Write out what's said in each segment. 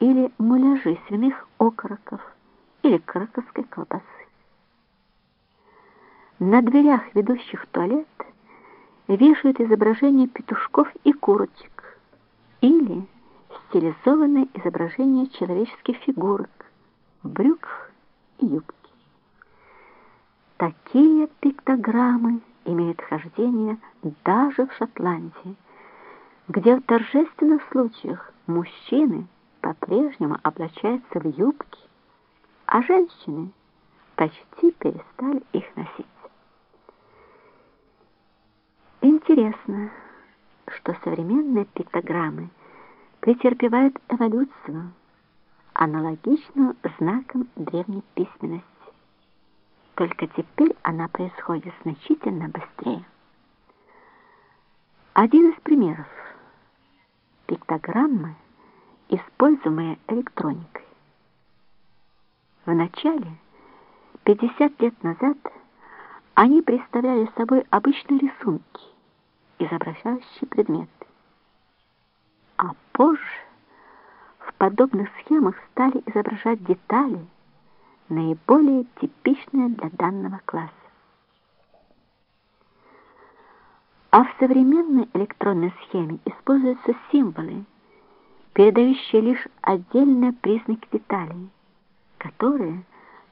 или муляжи свиных окороков или краковской колбасы. На дверях, ведущих в туалет, вешают изображения петушков и курочек или стилизованное изображение человеческих фигурок в брюках и юбке. Такие пиктограммы имеют хождение даже в Шотландии, где в торжественных случаях мужчины по-прежнему облачаются в юбки, а женщины почти перестали их носить. Интересно, что современные пиктограммы претерпевают эволюцию, аналогичную знакам древней письменности. Только теперь она происходит значительно быстрее. Один из примеров – пиктограммы, используемые электроникой. В начале, 50 лет назад, они представляли собой обычные рисунки, изображающие предметы. А позже в подобных схемах стали изображать детали, наиболее типичные для данного класса. А в современной электронной схеме используются символы, передающие лишь отдельные признаки деталей, которые,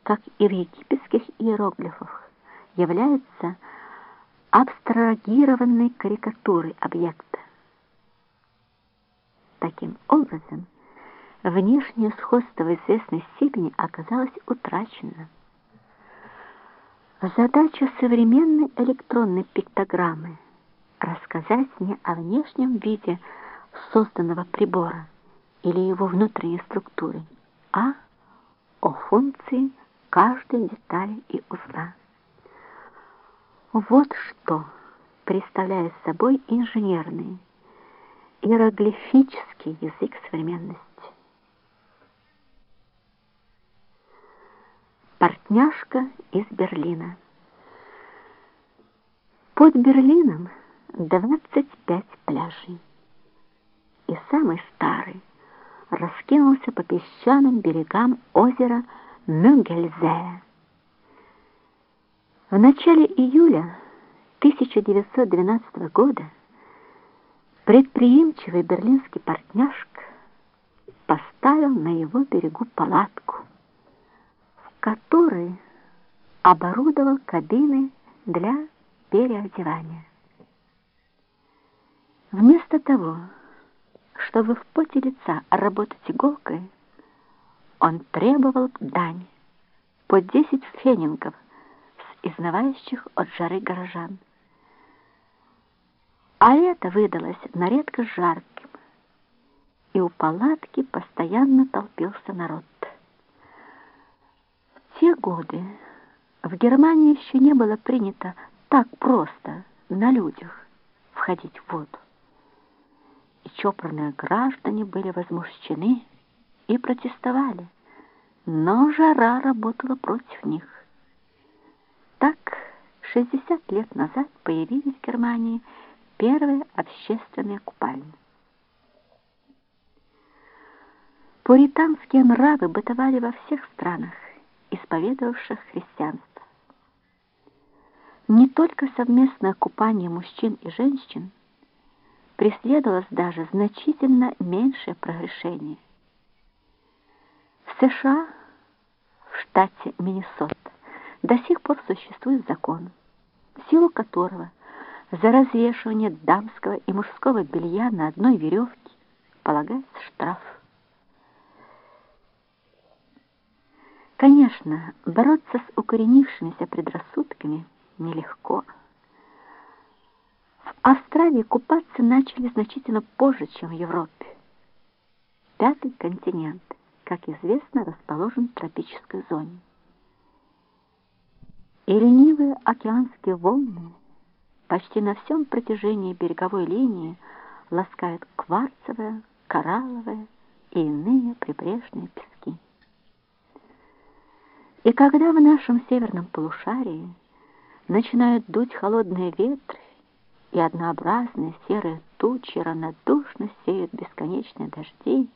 как и в египетских иероглифах, являются абстрагированной карикатурой объекта. Таким образом, внешнее сходство в известной степени оказалось утрачено. Задача современной электронной пиктограммы — рассказать не о внешнем виде созданного прибора или его внутренней структуре, а о функции каждой детали и узла. Вот что представляет собой инженерный, иероглифический язык современности. Портняшка из Берлина. Под Берлином 25 пляжей. И самый старый раскинулся по песчаным берегам озера Мюнгельзея. В начале июля 1912 года предприимчивый берлинский портняшка поставил на его берегу палатку, в которой оборудовал кабины для переодевания. Вместо того, чтобы в поте лица работать иголкой, он требовал дань по 10 фенингов с изнывающих от жары горожан. А это выдалось на редкость жарким, и у палатки постоянно толпился народ. В те годы в Германии еще не было принято так просто на людях входить в воду. Чопорные граждане были возмущены и протестовали, но жара работала против них. Так, 60 лет назад появились в Германии первые общественные купальни. Пуританские нравы бытовали во всех странах, исповедовавших христианство. Не только совместное купание мужчин и женщин преследовалось даже значительно меньшее прогрешение. В США, в штате Миннесота, до сих пор существует закон, в силу которого за развешивание дамского и мужского белья на одной веревке полагается штраф. Конечно, бороться с укоренившимися предрассудками нелегко. Австралии купаться начали значительно позже, чем в Европе. Пятый континент, как известно, расположен в тропической зоне. И ленивые океанские волны почти на всем протяжении береговой линии ласкают кварцевые, коралловые и иные прибрежные пески. И когда в нашем северном полушарии начинают дуть холодные ветры, и однообразные серые тучи равнодушно сеют бесконечные дожди,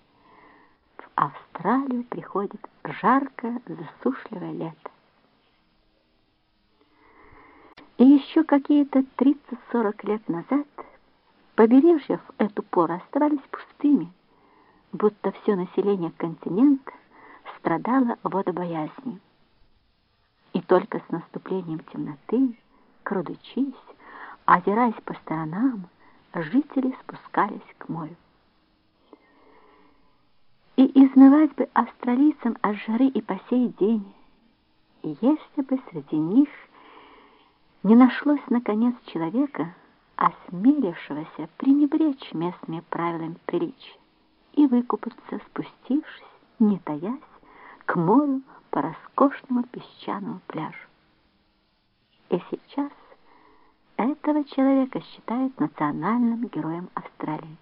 в Австралию приходит жаркое, засушливое лето. И еще какие-то 30-40 лет назад побережья в эту пору оставались пустыми, будто все население континента страдало водобоязнью. И только с наступлением темноты, крадучись, озираясь по сторонам, жители спускались к морю. И изнывать бы австралийцам от жары и по сей день, если бы среди них не нашлось, наконец, человека, осмелившегося пренебречь местными правилами приличия и выкупаться, спустившись, не таясь, к морю по роскошному песчаному пляжу. И сейчас этого человека считают национальным героем Австралии.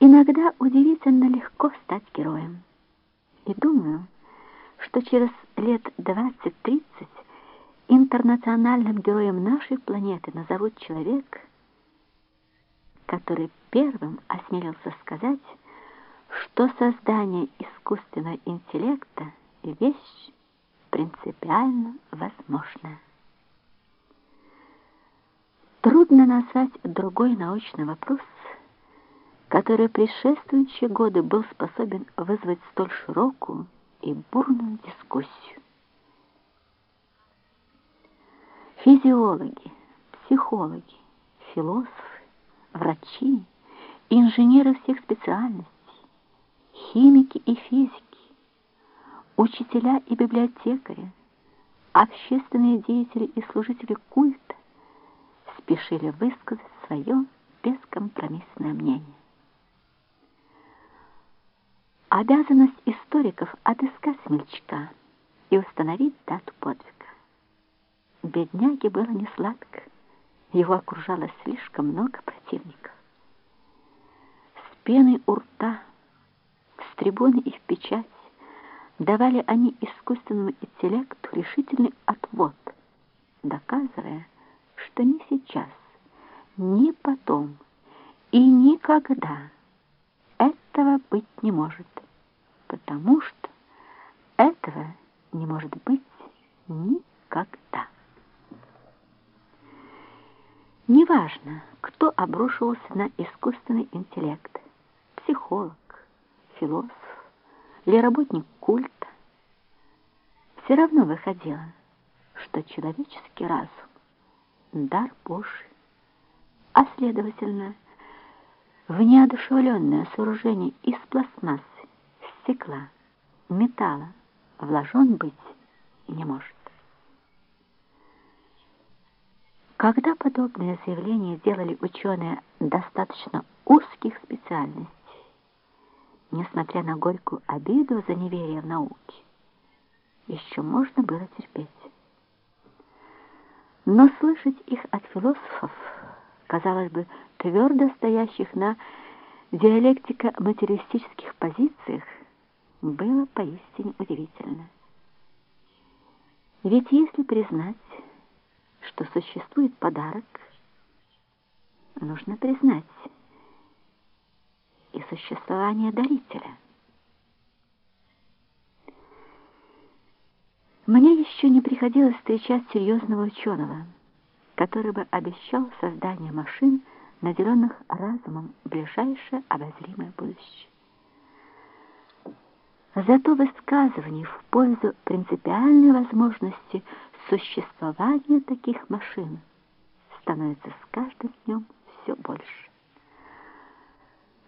Иногда удивительно легко стать героем. И думаю, что через лет 20-30 интернациональным героем нашей планеты назовут человек, который первым осмелился сказать, что создание искусственного интеллекта — вещь принципиально возможная. Трудно назвать другой научный вопрос, который предшествующие годы был способен вызвать столь широкую и бурную дискуссию. Физиологи, психологи, философы, врачи, инженеры всех специальностей, химики и физики, учителя и библиотекари, общественные деятели и служители культа спешили высказать свое бескомпромиссное мнение. Обязанность историков отыскать смельчака и установить дату подвига. Бедняге было не сладко, его окружало слишком много противников. С пеной у рта, с трибуны и в печать давали они искусственному интеллекту решительный отвод, доказывая, что ни сейчас, ни потом и никогда этого быть не может потому что этого не может быть никогда. Неважно, кто обрушивался на искусственный интеллект, психолог, философ или работник культа, все равно выходило, что человеческий разум — дар Божий, а следовательно, в неодушевленное сооружение из пластмассы стекла, металла вложен быть не может. Когда подобные заявления делали ученые достаточно узких специальностей, несмотря на горькую обиду за неверие в науке, еще можно было терпеть. Но слышать их от философов, казалось бы, твердо стоящих на диалектико-материалистических позициях, было поистине удивительно. Ведь если признать, что существует подарок, нужно признать и существование дарителя. Мне еще не приходилось встречать серьезного ученого, который бы обещал создание машин, наделенных разумом в ближайшее обозримое будущее. Зато высказываний в пользу принципиальной возможности существования таких машин становится с каждым днем все больше.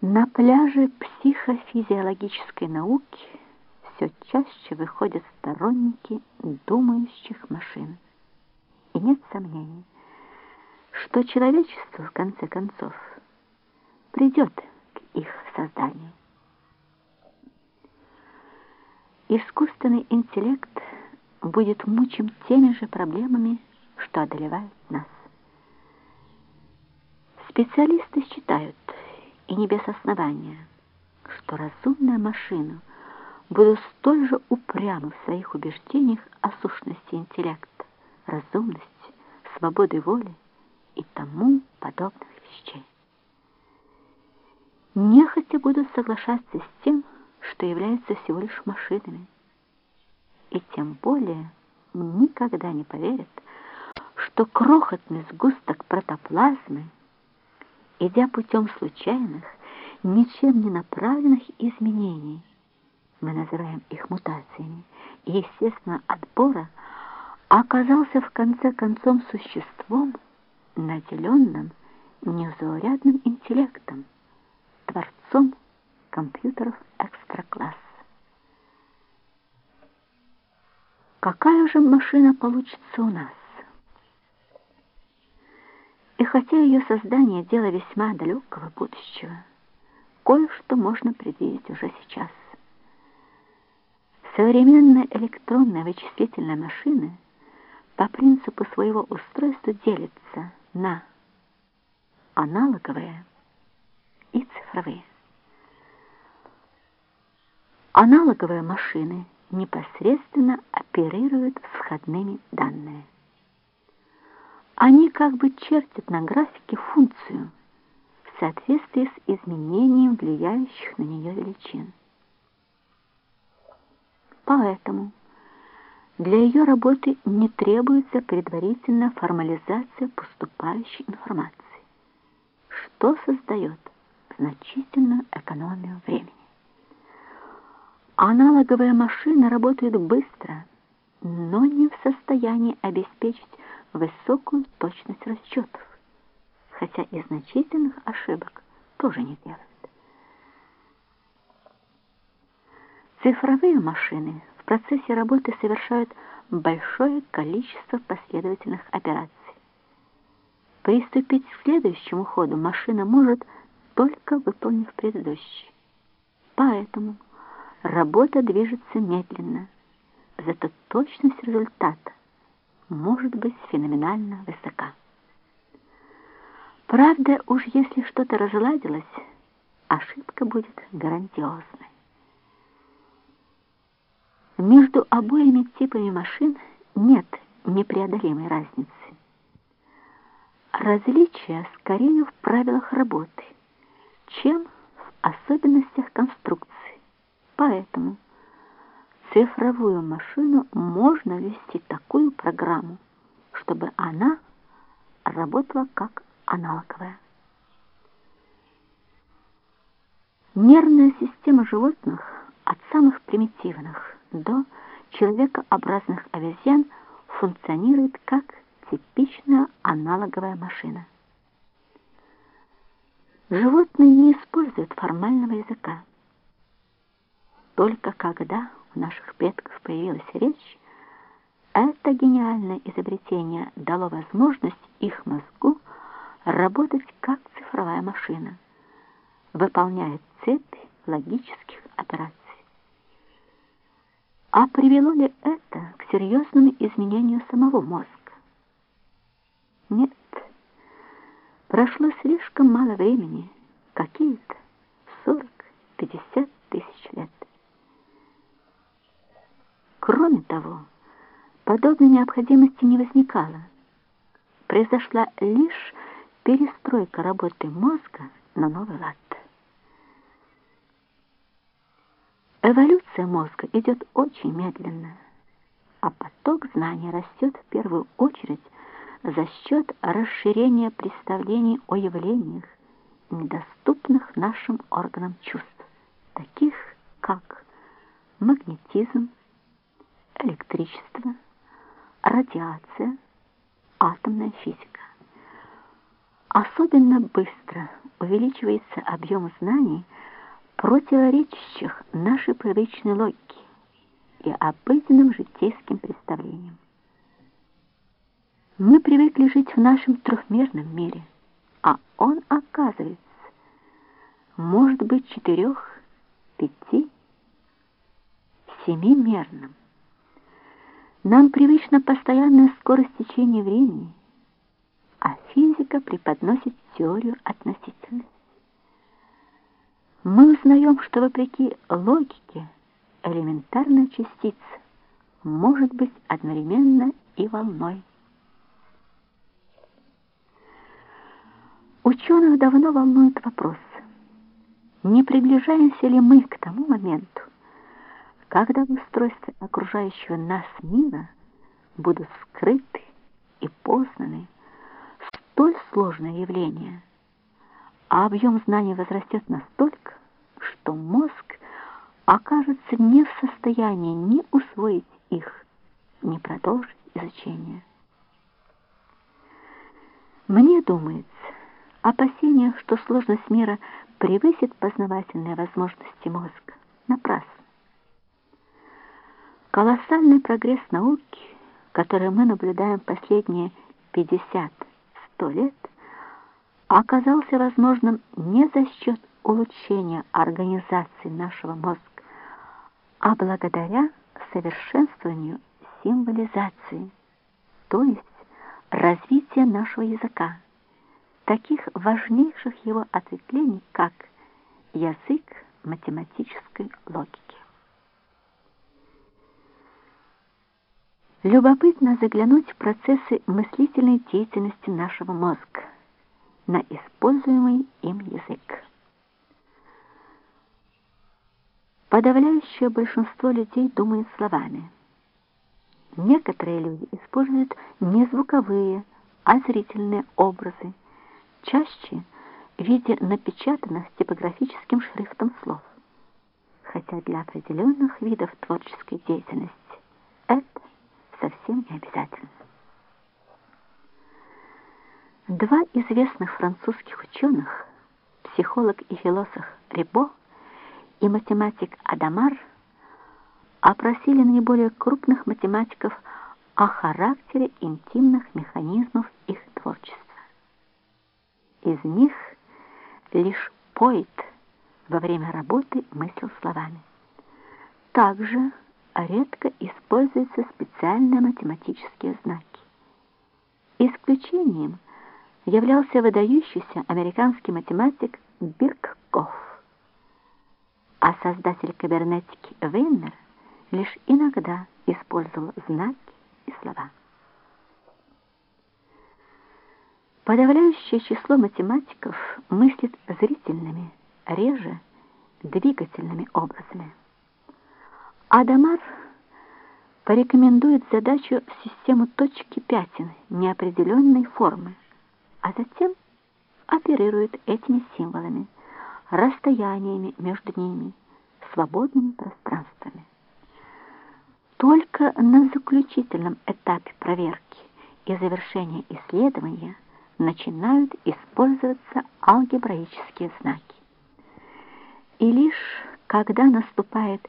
На пляже психофизиологической науки все чаще выходят сторонники думающих машин. И нет сомнений, что человечество, в конце концов, придет к их созданию. Искусственный интеллект будет мучим теми же проблемами, что одолевают нас. Специалисты считают, и не без основания, что разумная машина будет столь же упряма в своих убеждениях о сущности интеллекта, разумности, свободы воли и тому подобных вещей. нехотя будут соглашаться с тем, что являются всего лишь машинами. И тем более никогда не поверят, что крохотный сгусток протоплазмы, идя путем случайных, ничем не направленных изменений, мы называем их мутациями, и, естественно, отбора, оказался в конце концов существом, наделенным незаурядным интеллектом, творцом компьютеров экстра-класса. Какая же машина получится у нас? И хотя ее создание – дело весьма далекого будущего, кое-что можно предвидеть уже сейчас. Современная электронная вычислительная машина по принципу своего устройства делится на аналоговые и цифровые. Аналоговые машины непосредственно оперируют входными данными. Они как бы чертят на графике функцию в соответствии с изменением влияющих на нее величин. Поэтому для ее работы не требуется предварительная формализация поступающей информации, что создает значительную экономию времени. Аналоговая машина работает быстро, но не в состоянии обеспечить высокую точность расчетов, хотя и значительных ошибок тоже не делает. Цифровые машины в процессе работы совершают большое количество последовательных операций. Приступить к следующему ходу машина может, только выполнив предыдущий. Поэтому работа движется медленно, зато точность результата может быть феноменально высока. Правда, уж если что-то разладилось, ошибка будет грандиозной. Между обоими типами машин нет непреодолимой разницы. Различия скорее в правилах работы, чем в особенностях конструкции. Поэтому цифровую машину можно ввести такую программу, чтобы она работала как аналоговая. Нервная система животных от самых примитивных до человекообразных обезьян функционирует как типичная аналоговая машина. Животные не используют формального языка. Только когда наших предков появилась речь, это гениальное изобретение дало возможность их мозгу работать как цифровая машина, выполняя цепь логических операций. А привело ли это к серьезному изменению самого мозга? Нет, прошло слишком мало времени, какие-то 40-50 тысяч лет. Кроме того, подобной необходимости не возникало. Произошла лишь перестройка работы мозга на новый лад. Эволюция мозга идет очень медленно, а поток знаний растет в первую очередь за счет расширения представлений о явлениях, недоступных нашим органам чувств, таких как магнетизм, электричество, радиация, атомная физика. Особенно быстро увеличивается объем знаний, противоречащих нашей привычной логике и обыденным житейским представлениям. Мы привыкли жить в нашем трехмерном мире, а он, оказывается, может быть четырех, пяти, семимерным. Нам привычна постоянная скорость течения времени, а физика преподносит теорию относительности. Мы узнаем, что вопреки логике элементарная частица может быть одновременно и волной. Ученых давно волнует вопрос, не приближаемся ли мы к тому моменту, когда в устройстве окружающего нас мира будут скрыты и познаны столь сложное явление, а объем знаний возрастет настолько, что мозг окажется не в состоянии ни усвоить их, ни продолжить изучение. Мне думается, опасение, что сложность мира превысит познавательные возможности мозга, напрасно. Колоссальный прогресс науки, который мы наблюдаем последние 50-100 лет, оказался возможным не за счет улучшения организации нашего мозга, а благодаря совершенствованию символизации, то есть развития нашего языка, таких важнейших его ответвлений, как язык математической логики. Любопытно заглянуть в процессы мыслительной деятельности нашего мозга на используемый им язык. Подавляющее большинство людей думает словами. Некоторые люди используют не звуковые, а зрительные образы, чаще в виде напечатанных типографическим шрифтом слов. Хотя для определенных видов творческой деятельности это совсем не обязательно. Два известных французских ученых, психолог и философ Рибо и математик Адамар, опросили наиболее крупных математиков о характере интимных механизмов их творчества. Из них лишь Пойт во время работы мыслил словами. Также редко используются специальные математические знаки. Исключением являлся выдающийся американский математик Бирккофф, а создатель кибернетики Вейнер лишь иногда использовал знаки и слова. Подавляющее число математиков мыслит зрительными, реже двигательными образами. Адамар порекомендует задачу систему точки пятен неопределенной формы, а затем оперирует этими символами, расстояниями между ними, свободными пространствами. Только на заключительном этапе проверки и завершения исследования начинают использоваться алгебраические знаки. И лишь когда наступает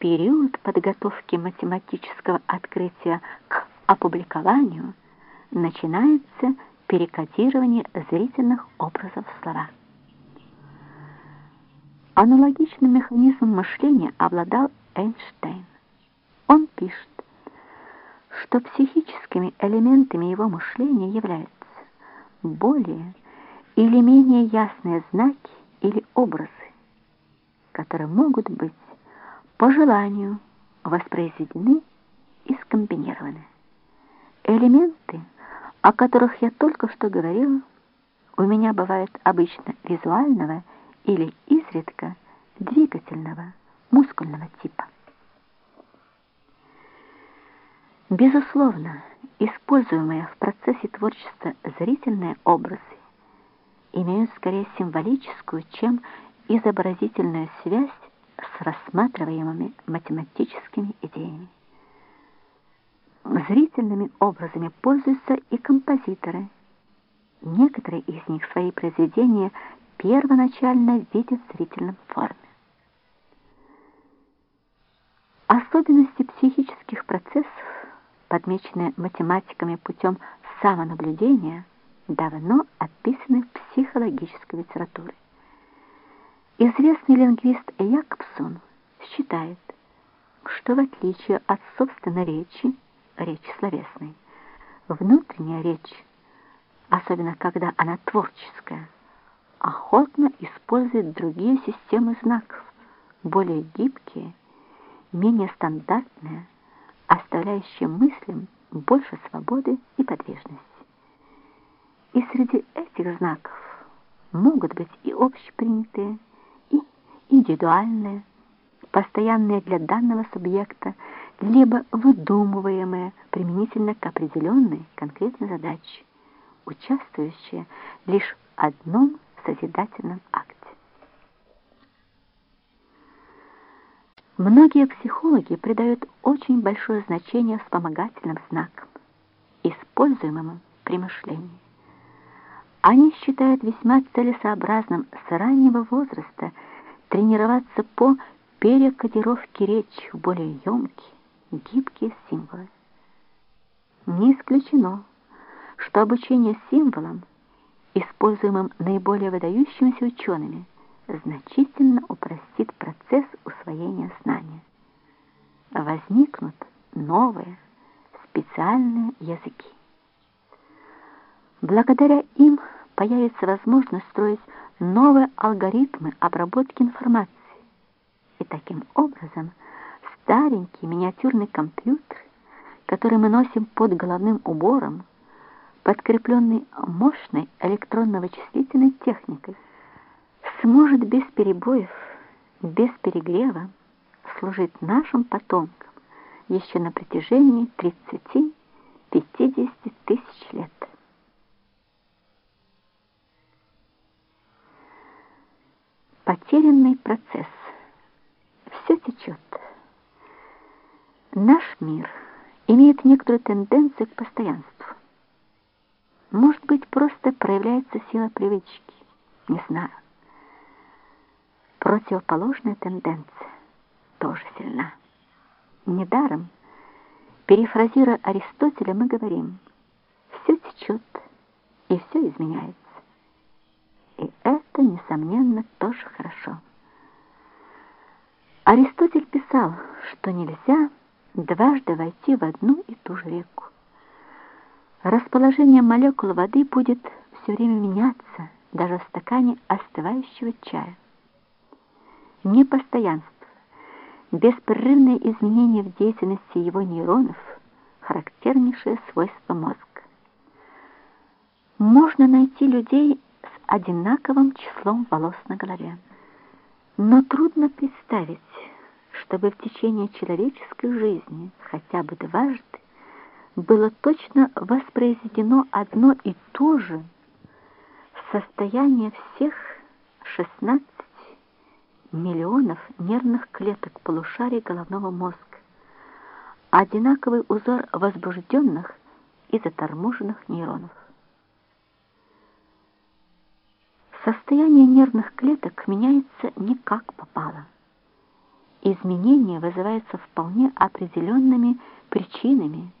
период подготовки математического открытия к опубликованию начинается перекодирование зрительных образов слова. Аналогичным механизмом мышления обладал Эйнштейн. Он пишет, что психическими элементами его мышления являются более или менее ясные знаки или образы, которые могут быть по желанию воспроизведены и скомбинированы. Элементы, о которых я только что говорила, у меня бывают обычно визуального или изредка двигательного мускульного типа. Безусловно, используемые в процессе творчества зрительные образы имеют скорее символическую, чем изобразительную связь с рассматриваемыми математическими идеями. Зрительными образами пользуются и композиторы. Некоторые из них свои произведения первоначально видят в зрительном форме. Особенности психических процессов, подмеченные математиками путем самонаблюдения, давно описаны в психологической литературе. Известный лингвист Якобсон считает, что в отличие от собственной речи, речи словесной, внутренняя речь, особенно когда она творческая, охотно использует другие системы знаков, более гибкие, менее стандартные, оставляющие мыслям больше свободы и подвижности. И среди этих знаков могут быть и общепринятые, индивидуальные, постоянные для данного субъекта, либо выдумываемые применительно к определенной конкретной задаче, участвующие лишь в одном созидательном акте. Многие психологи придают очень большое значение вспомогательным знакам, используемым при мышлении. Они считают весьма целесообразным с раннего возраста тренироваться по перекодировке речи в более емкие, гибкие символы. Не исключено, что обучение символам, используемым наиболее выдающимися учеными, значительно упростит процесс усвоения знания. Возникнут новые специальные языки. Благодаря им появится возможность строить новые алгоритмы обработки информации. И таким образом старенький миниатюрный компьютер, который мы носим под головным убором, подкрепленный мощной электронно-вычислительной техникой, сможет без перебоев, без перегрева служить нашим потомкам еще на протяжении 30-50 тысяч лет. Потерянный процесс. Все течет. Наш мир имеет некоторую тенденцию к постоянству. Может быть, просто проявляется сила привычки. Не знаю. Противоположная тенденция тоже сильна. Недаром, перефразируя Аристотеля, мы говорим, все течет и все изменяется. И это, несомненно, тоже хорошо. Аристотель писал, что нельзя дважды войти в одну и ту же реку. Расположение молекул воды будет все время меняться, даже в стакане остывающего чая. Непостоянство, беспрерывные изменения в деятельности его нейронов – характернейшее свойство мозга. Можно найти людей одинаковым числом волос на голове, но трудно представить, чтобы в течение человеческой жизни хотя бы дважды было точно воспроизведено одно и то же состояние всех 16 миллионов нервных клеток полушарий головного мозга, одинаковый узор возбужденных и заторможенных нейронов. Состояние нервных клеток меняется не как попало. Изменения вызываются вполне определенными причинами,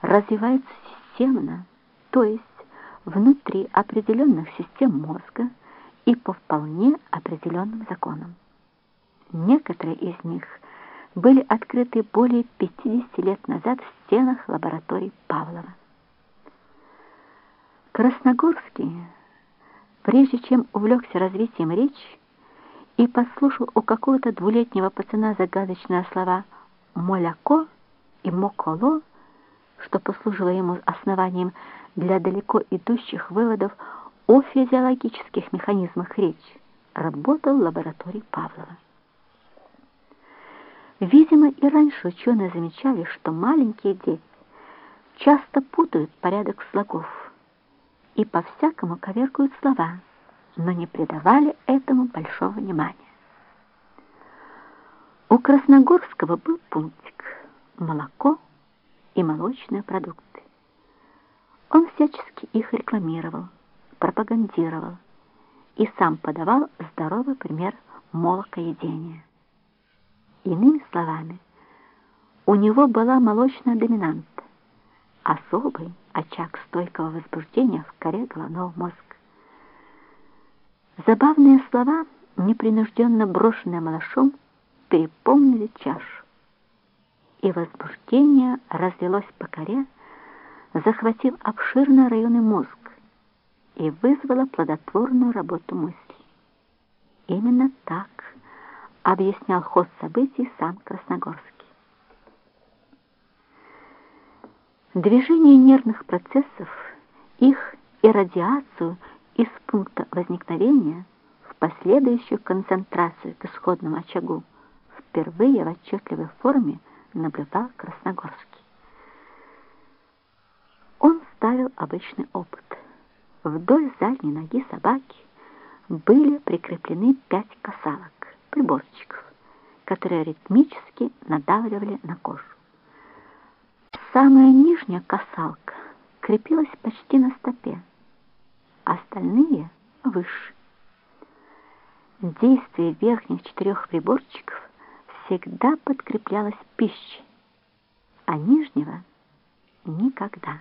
развивается системно, то есть внутри определенных систем мозга и по вполне определенным законам. Некоторые из них были открыты более 50 лет назад в стенах лабораторий Павлова. Красногорский, прежде чем увлекся развитием речи и послушал у какого-то двулетнего пацана загадочные слова «моляко» и «моколо», что послужило ему основанием для далеко идущих выводов о физиологических механизмах речи, работал в лаборатории Павлова. Видимо, и раньше ученые замечали, что маленькие дети часто путают порядок слогов и по-всякому коверкуют слова, но не придавали этому большого внимания. У Красногорского был пунктик «Молоко» и молочные продукты. Он всячески их рекламировал, пропагандировал и сам подавал здоровый пример молокоедения. Иными словами, у него была молочная доминанта, особый очаг стойкого возбуждения в коре головного мозга. Забавные слова, непринужденно брошенные малышом, переполнили чашу и возбуждение разлилось по коре, захватив обширные районы мозг и вызвало плодотворную работу мысли. Именно так объяснял ход событий сам Красногорский. Движение нервных процессов, их иррадиацию из пункта возникновения в последующую концентрацию к исходному очагу, впервые в отчетливой форме наблюдал Красногорский. Он ставил обычный опыт. Вдоль задней ноги собаки были прикреплены пять косалок, приборчиков, которые ритмически надавливали на кожу. Самая нижняя косалка крепилась почти на стопе, остальные — выше. Действие верхних четырех приборчиков всегда подкреплялось пищей, а нижнего — никогда.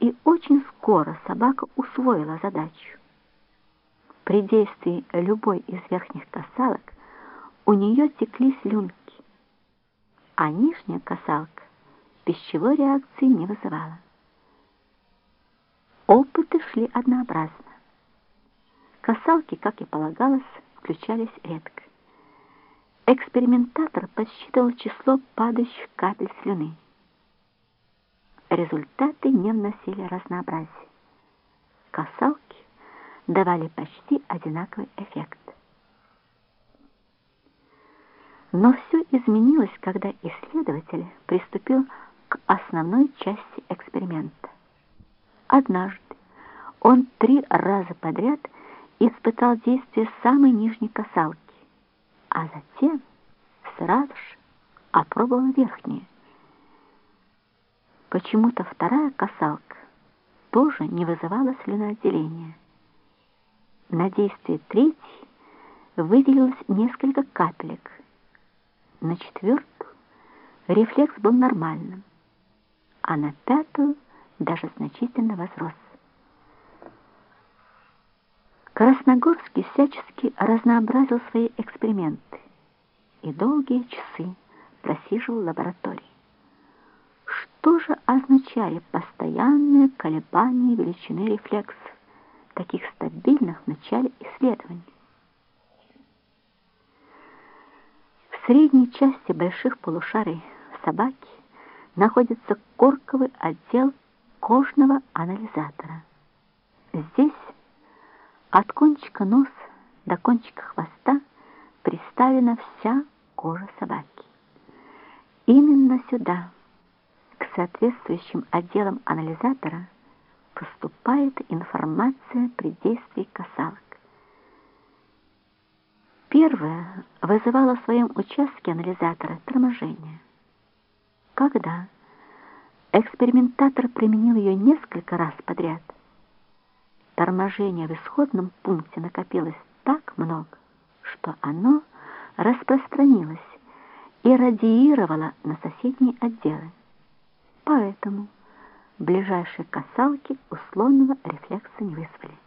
И очень скоро собака усвоила задачу. При действии любой из верхних касалок у нее текли слюнки, а нижняя касалка пищевой реакции не вызывала. Опыты шли однообразно. Касалки, как и полагалось, включались редко. Экспериментатор подсчитывал число падающих капель слюны. Результаты не вносили разнообразия. Касалки давали почти одинаковый эффект. Но все изменилось, когда исследователь приступил к основной части эксперимента. Однажды он три раза подряд испытал действие самой нижней касалки, а затем сразу же опробовал верхнюю. Почему-то вторая касалка тоже не вызывала слюноотделения. На действие третьей выделилось несколько капелек. На четвертую рефлекс был нормальным, а на пятую даже значительно возрос. Красногорский всячески разнообразил свои эксперименты и долгие часы просиживал в лаборатории. Что же означали постоянные колебания величины рефлексов, таких стабильных в начале исследований? В средней части больших полушарий собаки находится корковый отдел кожного анализатора. Здесь от кончика носа до кончика хвоста приставлена вся кожа собаки. Именно сюда, к соответствующим отделам анализатора, поступает информация при действии касалок. Первая вызывала в своем участке анализатора торможение. Когда экспериментатор применил ее несколько раз подряд, торможения в исходном пункте накопилось так много, что оно распространилось и радиировало на соседние отделы. Поэтому ближайшие касалки условного рефлекса не вызвали.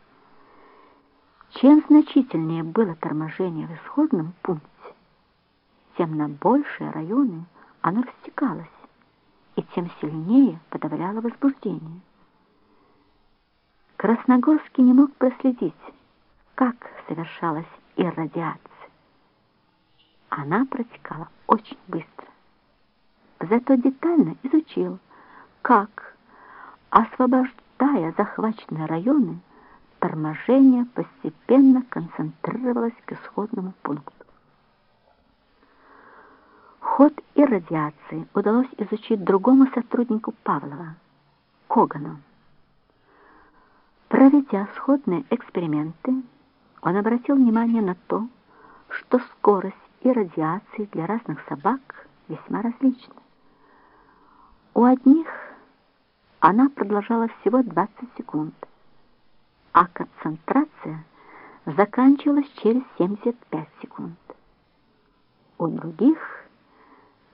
Чем значительнее было торможение в исходном пункте, тем на большие районы оно растекалось и тем сильнее подавляло возбуждение. Красногорский не мог проследить, как совершалась иррадиация. Она протекала очень быстро. Зато детально изучил, как, освобождая захваченные районы, торможение постепенно концентрировалось к исходному пункту. Ход иррадиации удалось изучить другому сотруднику Павлова, Когану. Проведя сходные эксперименты, он обратил внимание на то, что скорость иррадиации для разных собак весьма различна. У одних она продолжалась всего 20 секунд, а концентрация заканчивалась через 75 секунд. У других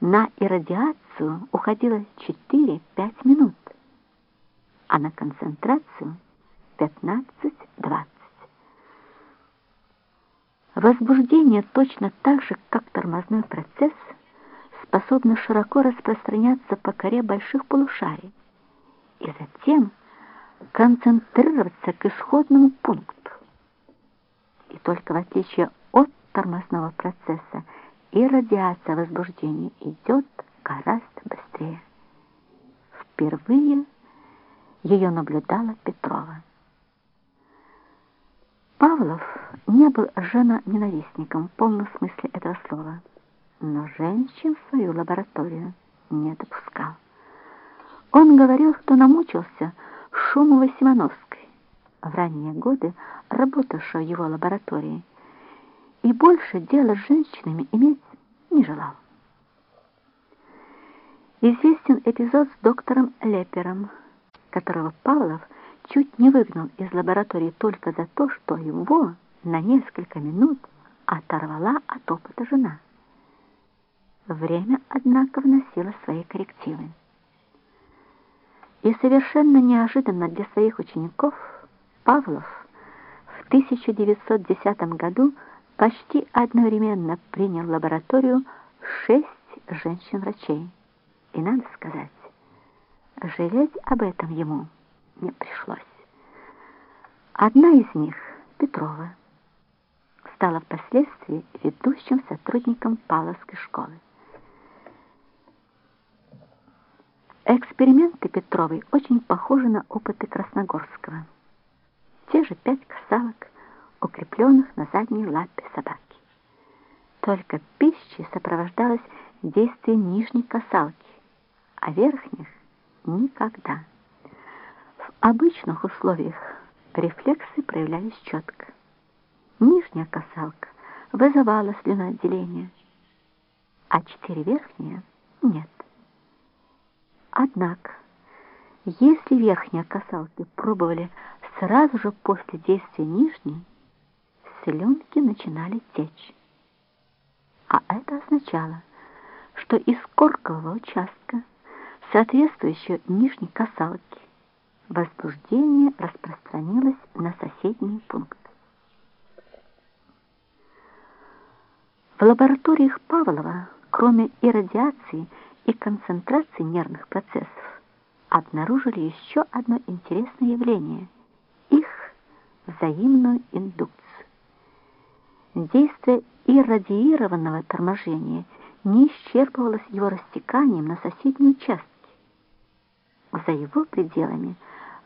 на иррадиацию уходило 4-5 минут, а на концентрацию 15-20. Возбуждение точно так же, как тормозной процесс, способно широко распространяться по коре больших полушарий и затем концентрироваться к исходному пункту. И только в отличие от тормозного процесса и радиация возбуждения идет гораздо быстрее. Впервые ее наблюдала Петрова. Павлов не был жена-ненавистником в полном смысле этого слова, но женщин в свою лабораторию не допускал. Он говорил, что намучился Шумовой Симоновской, в ранние годы работавшего в его лаборатории, и больше дела с женщинами иметь не желал. Известен эпизод с доктором Лепером, которого Павлов чуть не выгнал из лаборатории только за то, что его на несколько минут оторвала от опыта жена. Время, однако, вносило свои коррективы. И совершенно неожиданно для своих учеников Павлов в 1910 году почти одновременно принял в лабораторию шесть женщин-врачей. И надо сказать, жалеть об этом ему не пришлось. Одна из них, Петрова, стала впоследствии ведущим сотрудником Павловской школы. Эксперименты Петровой очень похожи на опыты Красногорского. Те же пять косалок, укрепленных на задней лапе собаки. Только пищей сопровождалось действие нижней косалки, а верхних — никогда. В обычных условиях рефлексы проявлялись четко. Нижняя косалка вызывала слюноотделение, а четыре верхние — нет. Однако, если верхние косалки пробовали сразу же после действия нижней, слюнки начинали течь. А это означало, что из коркового участка, соответствующего нижней косалке, возбуждение распространилось на соседние пункты. В лабораториях Павлова, кроме иррадиации и концентрации нервных процессов, обнаружили еще одно интересное явление – их взаимную индукцию. Действие иррадиированного торможения не исчерпывалось его растеканием на соседние участки. За его пределами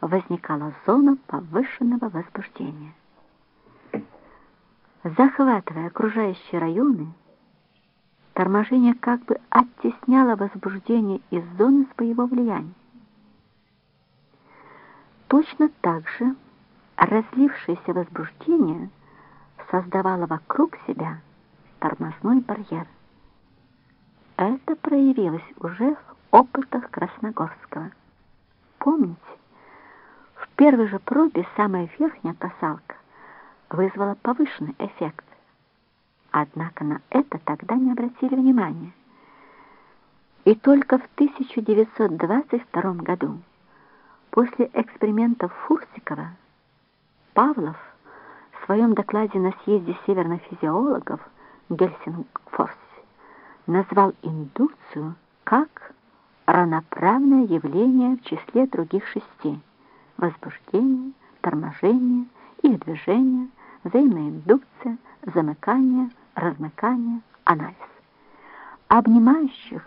возникала зона повышенного возбуждения. Захватывая окружающие районы, торможение как бы оттесняло возбуждение из зоны своего влияния. Точно так же разлившееся возбуждение создавало вокруг себя тормозной барьер. Это проявилось уже в опытах Красногорского. Помните, в первой же пробе самая верхняя касалка вызвала повышенный эффект. Однако на это тогда не обратили внимания. И только в 1922 году, после экспериментов Фурсикова, Павлов своем докладе на съезде северных физиологов Гельсингфорсе назвал индукцию как равноправное явление в числе других шести – возбуждение, торможение, их движение, взаимная индукция, замыкание, размыкание, анализ, обнимающих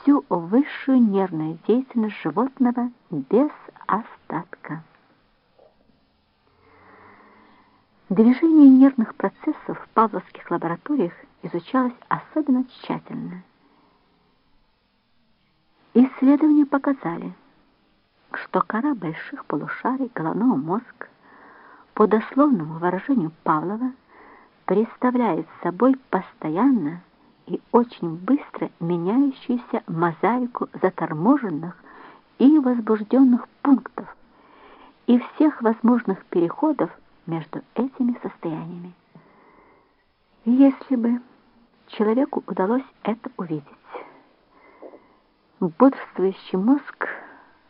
всю высшую нервную деятельность животного без остатка. Движение нервных процессов в павловских лабораториях изучалось особенно тщательно. Исследования показали, что кора больших полушарий головного мозга по дословному выражению Павлова представляет собой постоянно и очень быстро меняющуюся мозаику заторможенных и возбужденных пунктов и всех возможных переходов между этими состояниями. Если бы человеку удалось это увидеть, бодрствующий мозг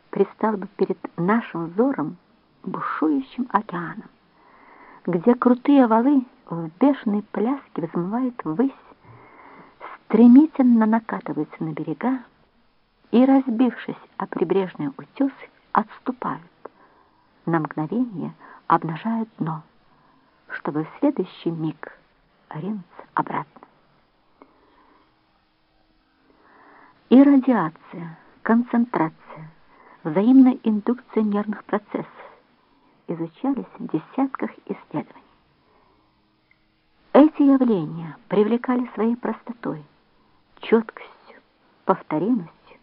предстал бы перед нашим взором бушующим океаном, где крутые валы в бешеной пляске взмывают ввысь, стремительно накатываются на берега и, разбившись о прибрежные утесы, отступают, на мгновение обнажают дно, чтобы в следующий миг ринуться обратно. И радиация, концентрация, взаимная индукция нервных процессов изучались в десятках исследований. Эти явления привлекали своей простотой, четкостью, повторимостью,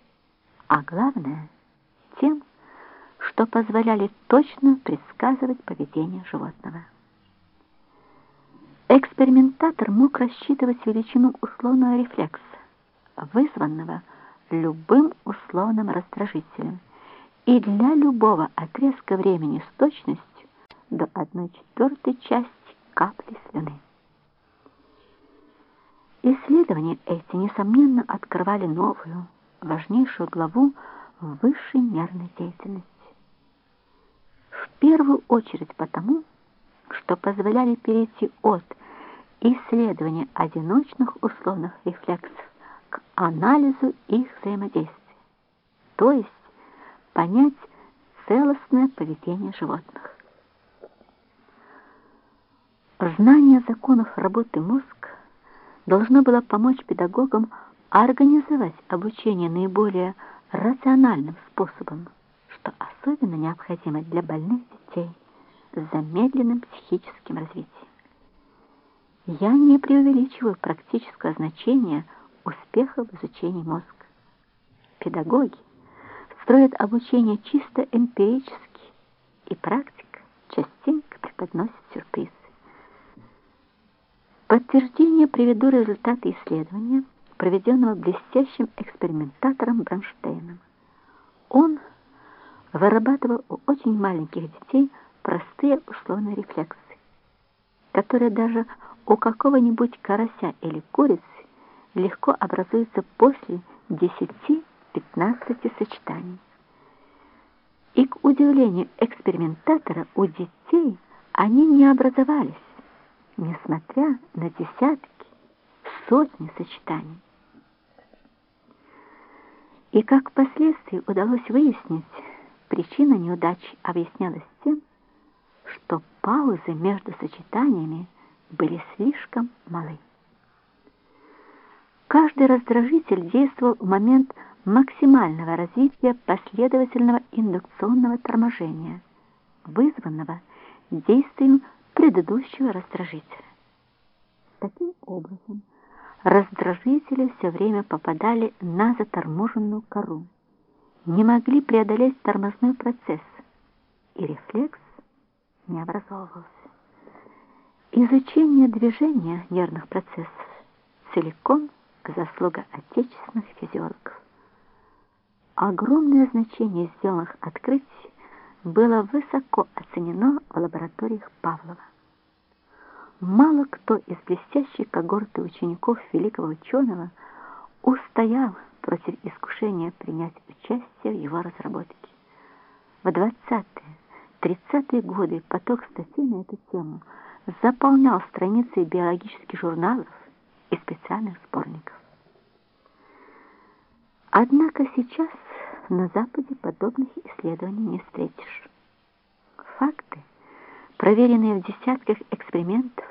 а главное — тем, что позволяли точно предсказывать поведение животного. Экспериментатор мог рассчитывать величину условного рефлекса, вызванного любым условным раздражителем, и для любого отрезка времени с точностью до одной четвертой части капли слюны. Исследования эти, несомненно, открывали новую, важнейшую главу высшей нервной деятельности. Первую очередь потому, что позволяли перейти от исследования одиночных условных рефлексов к анализу их взаимодействия, то есть понять целостное поведение животных. Знание законов работы мозга должно было помочь педагогам организовать обучение наиболее рациональным способом, что особенно необходимо для больных детей с замедленным психическим развитием. Я не преувеличиваю практическое значение успеха в изучении мозга. Педагоги строят обучение чисто эмпирически, и практика частенько преподносит сюрприз. подтверждение приведу результаты исследования, проведенного блестящим экспериментатором Бронштейном. Он вырабатывал у очень маленьких детей простые условные рефлексы, которые даже у какого-нибудь карася или курицы легко образуются после 10-15 сочетаний. И к удивлению экспериментатора у детей они не образовались, несмотря на десятки, сотни сочетаний. И как впоследствии удалось выяснить, причина неудачи объяснялась тем, что паузы между сочетаниями были слишком малы. Каждый раздражитель действовал в момент максимального развития последовательного индукционного торможения, вызванного действием предыдущего раздражителя. Таким образом, раздражители все время попадали на заторможенную кору, не могли преодолеть тормозной процесс, и рефлекс не образовывался. Изучение движения нервных процессов целиком заслуга отечественных физиологов. Огромное значение сделанных открытий было высоко оценено в лабораториях Павлова. Мало кто из блестящей когорты учеников великого ученого устоял против искушения принять участие в его разработке. В 20-е, 30-е годы поток статей на эту тему заполнял страницы биологических журналов и специальных сборников. Однако сейчас на Западе подобных исследований не встретишь. Факты, проверенные в десятках экспериментов,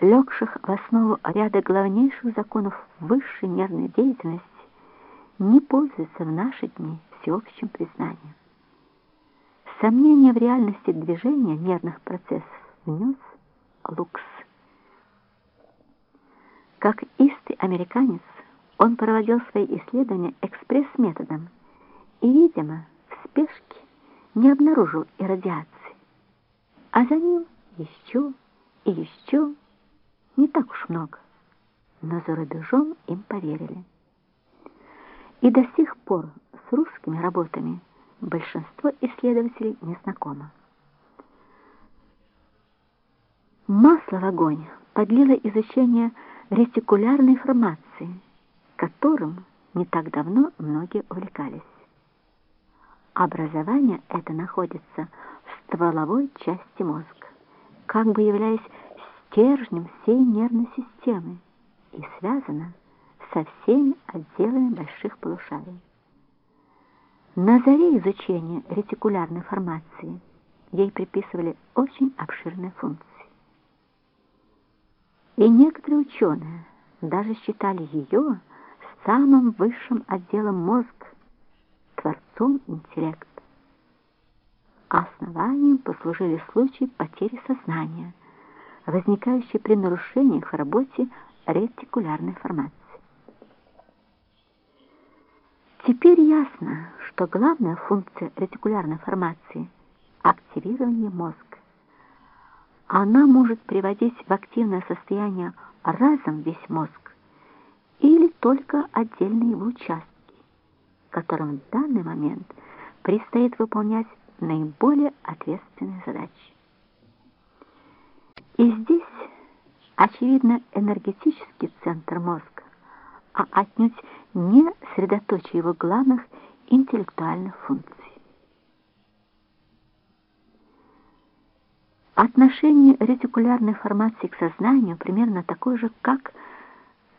легших в основу ряда главнейших законов высшей нервной деятельности, не пользуются в наши дни всеобщим признанием. Сомнение в реальности движения нервных процессов внес Лукс. Как истый американец, он проводил свои исследования экспресс-методом и, видимо, в спешке не обнаружил иррадиации. А за ним еще и еще не так уж много, но за рубежом им поверили. И до сих пор с русскими работами большинство исследователей не знакомо. Масло в огонь подлило изучение ретикулярной формации, которым не так давно многие увлекались. Образование это находится в стволовой части мозга, как бы являясь стержнем всей нервной системы и связано со всеми отделами больших полушарий. На заре изучения ретикулярной формации ей приписывали очень обширные функции. И некоторые ученые даже считали ее самым высшим отделом мозга, творцом интеллекта. Основанием послужили случаи потери сознания, возникающие при нарушениях в работе ретикулярной формации. Теперь ясно, что главная функция ретикулярной формации – активирование мозга. Она может приводить в активное состояние разом весь мозг или только отдельные его участки, которым в данный момент предстоит выполнять наиболее ответственные задачи. И здесь, очевидно, энергетический центр мозга, а отнюдь не средоточие его главных интеллектуальных функций. Отношение ретикулярной формации к сознанию примерно такое же, как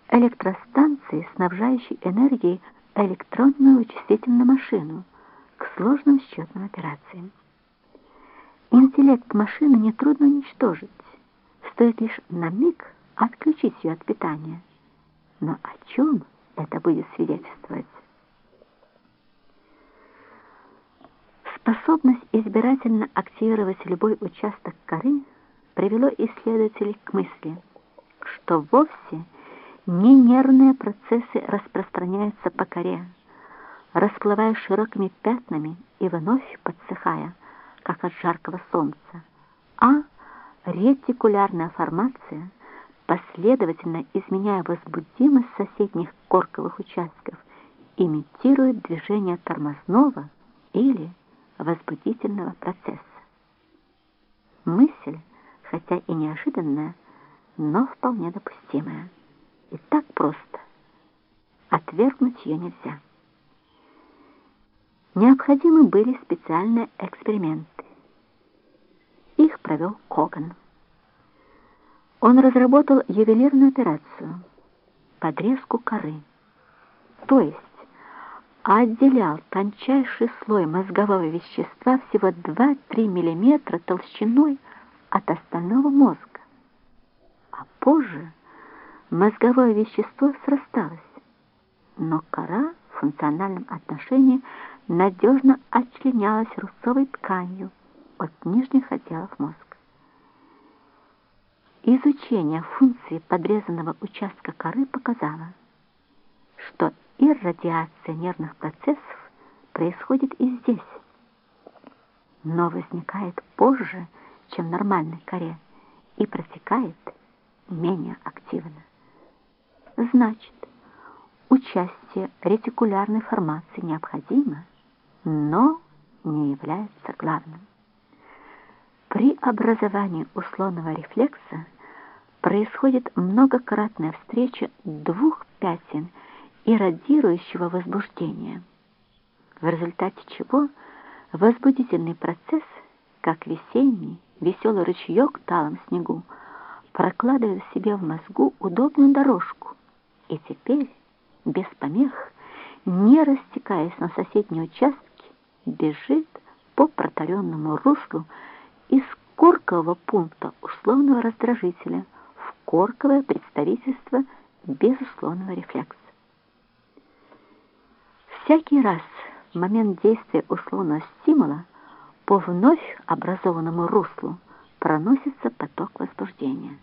электростанции, снабжающей энергией электронную вычислительную машину к сложным счетным операциям. Интеллект машины нетрудно уничтожить, стоит лишь на миг отключить ее от питания. Но о чем это будет свидетельствовать. Способность избирательно активировать любой участок коры привело исследователей к мысли, что вовсе не нервные процессы распространяются по коре, расплываясь широкими пятнами и вновь подсыхая, как от жаркого солнца, а ретикулярная формация – последовательно изменяя возбудимость соседних корковых участков, имитирует движение тормозного или возбудительного процесса. Мысль, хотя и неожиданная, но вполне допустимая. И так просто. Отвергнуть ее нельзя. Необходимы были специальные эксперименты. Их провел Коган он разработал ювелирную операцию – подрезку коры. То есть отделял тончайший слой мозгового вещества всего 2-3 мм толщиной от остального мозга. А позже мозговое вещество срасталось, но кора в функциональном отношении надежно отчленялась рубцовой тканью от нижних отделов мозга. Изучение функции подрезанного участка коры показало, что иррадиация нервных процессов происходит и здесь, но возникает позже, чем в нормальной коре, и протекает менее активно. Значит, участие ретикулярной формации необходимо, но не является главным. При образовании условного рефлекса происходит многократная встреча двух пятен иррадирующего возбуждения, в результате чего возбудительный процесс, как весенний, веселый ручеек в талом снегу, прокладывает себе в мозгу удобную дорожку. И теперь, без помех, не растекаясь на соседние участки, бежит по протаренному руслу из коркового пункта условного раздражителя – корковое представительство безусловного рефлекса. Всякий раз в момент действия условного стимула по вновь образованному руслу проносится поток возбуждения.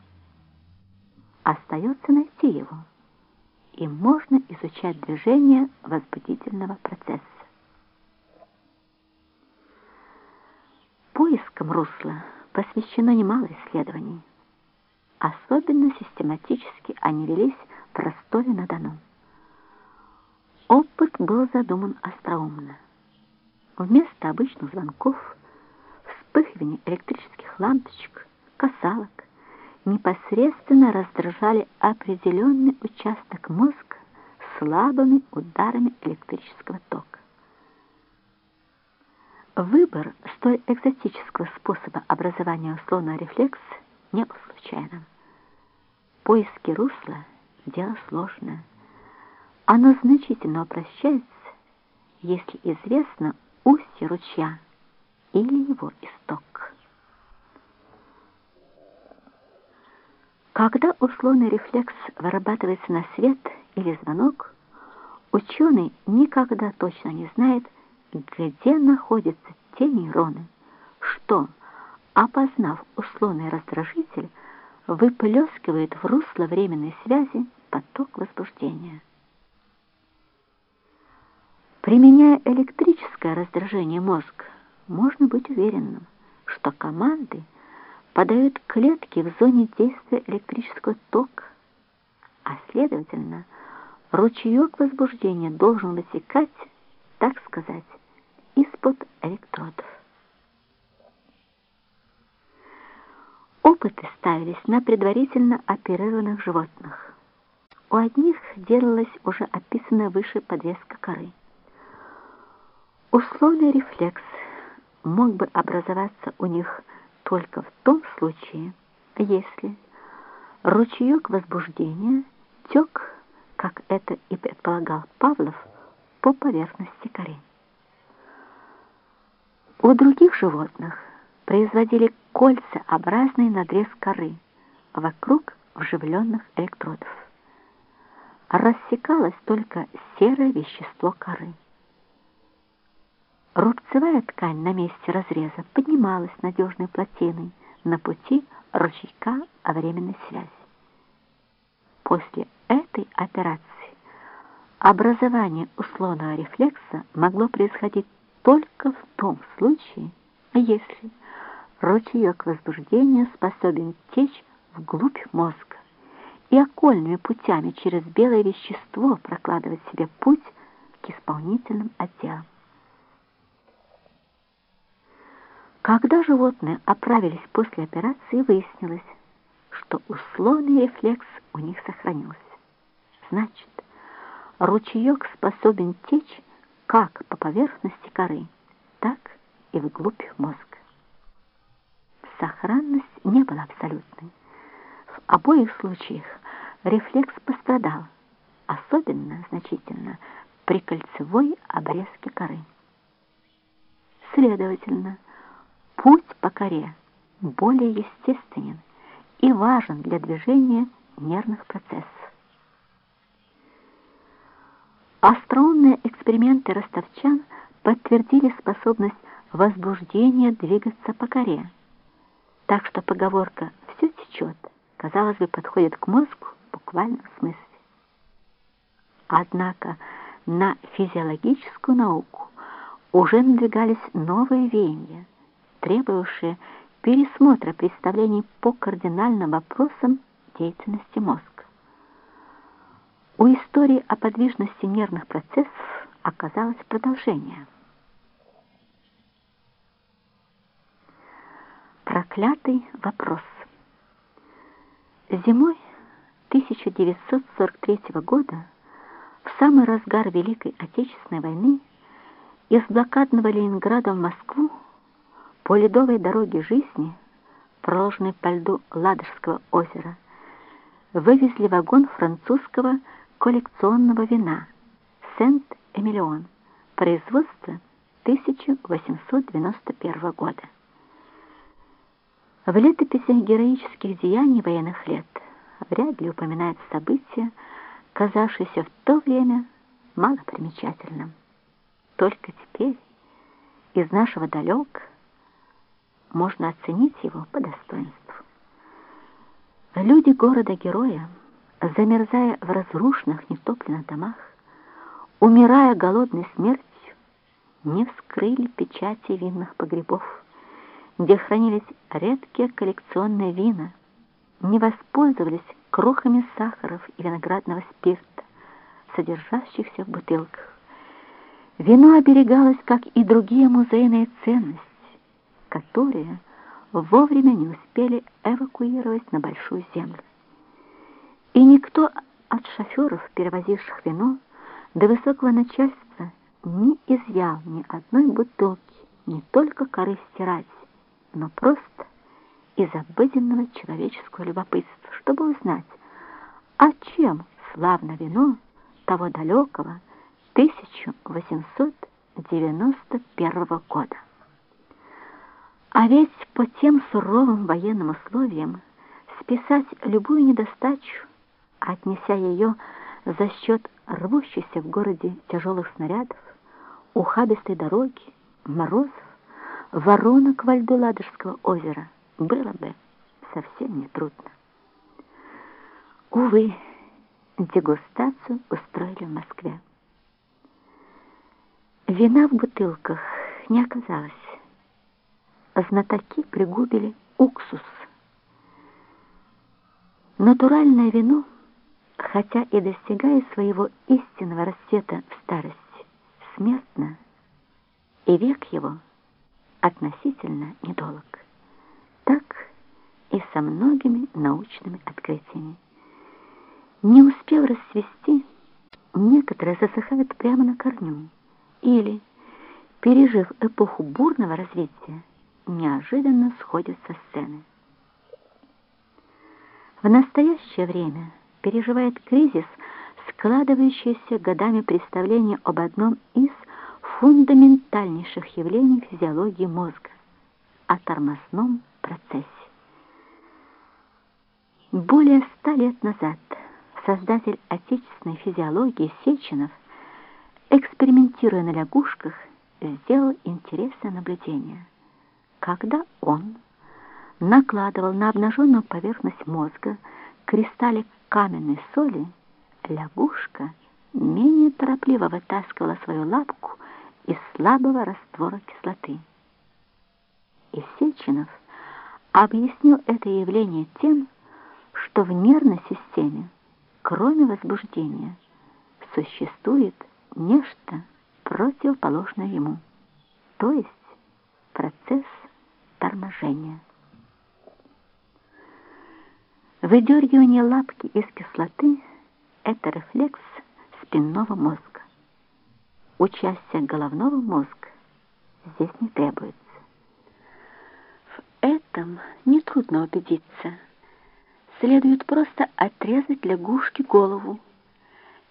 Остается найти его, и можно изучать движение возбудительного процесса. Поискам русла посвящено немало исследований. Особенно систематически они велись в Ростове-на-Дону. Опыт был задуман остроумно. Вместо обычных звонков, вспыхивания электрических лампочек, касалок, непосредственно раздражали определенный участок мозга слабыми ударами электрического тока. Выбор столь экзотического способа образования условного рефлекса не был случайным. Поиски русла — дело сложное. Оно значительно упрощается, если известно устье ручья или его исток. Когда условный рефлекс вырабатывается на свет или звонок, ученый никогда точно не знает, где находятся те нейроны, что, опознав условный раздражитель, выплескивает в русло временной связи поток возбуждения. Применяя электрическое раздражение мозга, можно быть уверенным, что команды подают клетки в зоне действия электрического тока, а следовательно, ручеек возбуждения должен вытекать, так сказать, из-под электродов. Опыты ставились на предварительно оперированных животных. У одних делалась уже описанная выше подвеска коры. Условный рефлекс мог бы образоваться у них только в том случае, если ручеек возбуждения тек, как это и предполагал Павлов, по поверхности коры. У других животных производили кольцеобразный надрез коры вокруг вживленных электродов. Рассекалось только серое вещество коры. Рубцевая ткань на месте разреза поднималась надежной плотиной на пути ручейка о временной связи. После этой операции образование условного рефлекса могло происходить только в том случае, если ручеек возбуждения способен течь вглубь мозга и окольными путями через белое вещество прокладывать себе путь к исполнительным отделам. Когда животные оправились после операции, выяснилось, что условный рефлекс у них сохранился. Значит, ручеек способен течь как по поверхности коры, так и вглубь мозга. Сохранность не была абсолютной. В обоих случаях рефлекс пострадал, особенно значительно при кольцевой обрезке коры. Следовательно, Путь по коре более естественен и важен для движения нервных процессов. Остроумные эксперименты ростовчан подтвердили способность возбуждения двигаться по коре. Так что поговорка «все течет» казалось бы подходит к мозгу в буквальном смысле. Однако на физиологическую науку уже надвигались новые веяния, требовавшие пересмотра представлений по кардинальным вопросам деятельности мозга. У истории о подвижности нервных процессов оказалось продолжение. Проклятый вопрос. Зимой 1943 года, в самый разгар Великой Отечественной войны, из блокадного Ленинграда в Москву по ледовой дороге жизни, проложенной по льду Ладожского озера, вывезли вагон французского коллекционного вина «Сент-Эмилион» производства 1891 года. В летописях героических деяний военных лет вряд ли упоминают события, казавшиеся в то время малопримечательным. Только теперь из нашего далека можно оценить его по достоинству. Люди города-героя, замерзая в разрушенных нетопленных домах, умирая голодной смертью, не вскрыли печати винных погребов, где хранились редкие коллекционные вина, не воспользовались крохами сахаров и виноградного спирта, содержащихся в бутылках. Вино оберегалось, как и другие музейные ценности, которые вовремя не успели эвакуировать на Большую Землю. И никто от шоферов, перевозивших вино, до высокого начальства не изъял ни одной бутылки, не только коры стирать, но просто из обыденного человеческого любопытства, чтобы узнать, а чем славно вино того далекого 1891 года. А ведь по тем суровым военным условиям списать любую недостачу, отнеся ее за счет рвущейся в городе тяжелых снарядов, ухабистой дороги, морозов, воронок во льду Ладожского озера, было бы совсем нетрудно. Увы, дегустацию устроили в Москве. Вина в бутылках не оказалось. Знатоки пригубили уксус. Натуральное вино, хотя и достигает своего истинного расцвета в старости, смертно, и век его относительно недолг. Так и со многими научными открытиями. Не успев расцвести, некоторые засыхают прямо на корню или, пережив эпоху бурного развития, неожиданно сходят со сцены. В настоящее время переживает кризис, складывающийся годами представления об одном из фундаментальнейших явлений физиологии мозга, о тормозном процессе. Более ста лет назад создатель отечественной физиологии Сеченов, экспериментируя на лягушках, сделал интересное наблюдение. Когда он накладывал на обнаженную поверхность мозга кристаллик каменной соли, лягушка менее торопливо вытаскивала свою лапку из слабого раствора кислоты. И Сеченов объяснил это явление тем, что в нервной системе, кроме возбуждения, существует нечто противоположное ему, то есть процесс торможения. Выдергивание лапки из кислоты – это рефлекс спинного мозга. Участие головного мозга здесь не требуется. В этом нетрудно убедиться – следует просто отрезать лягушке голову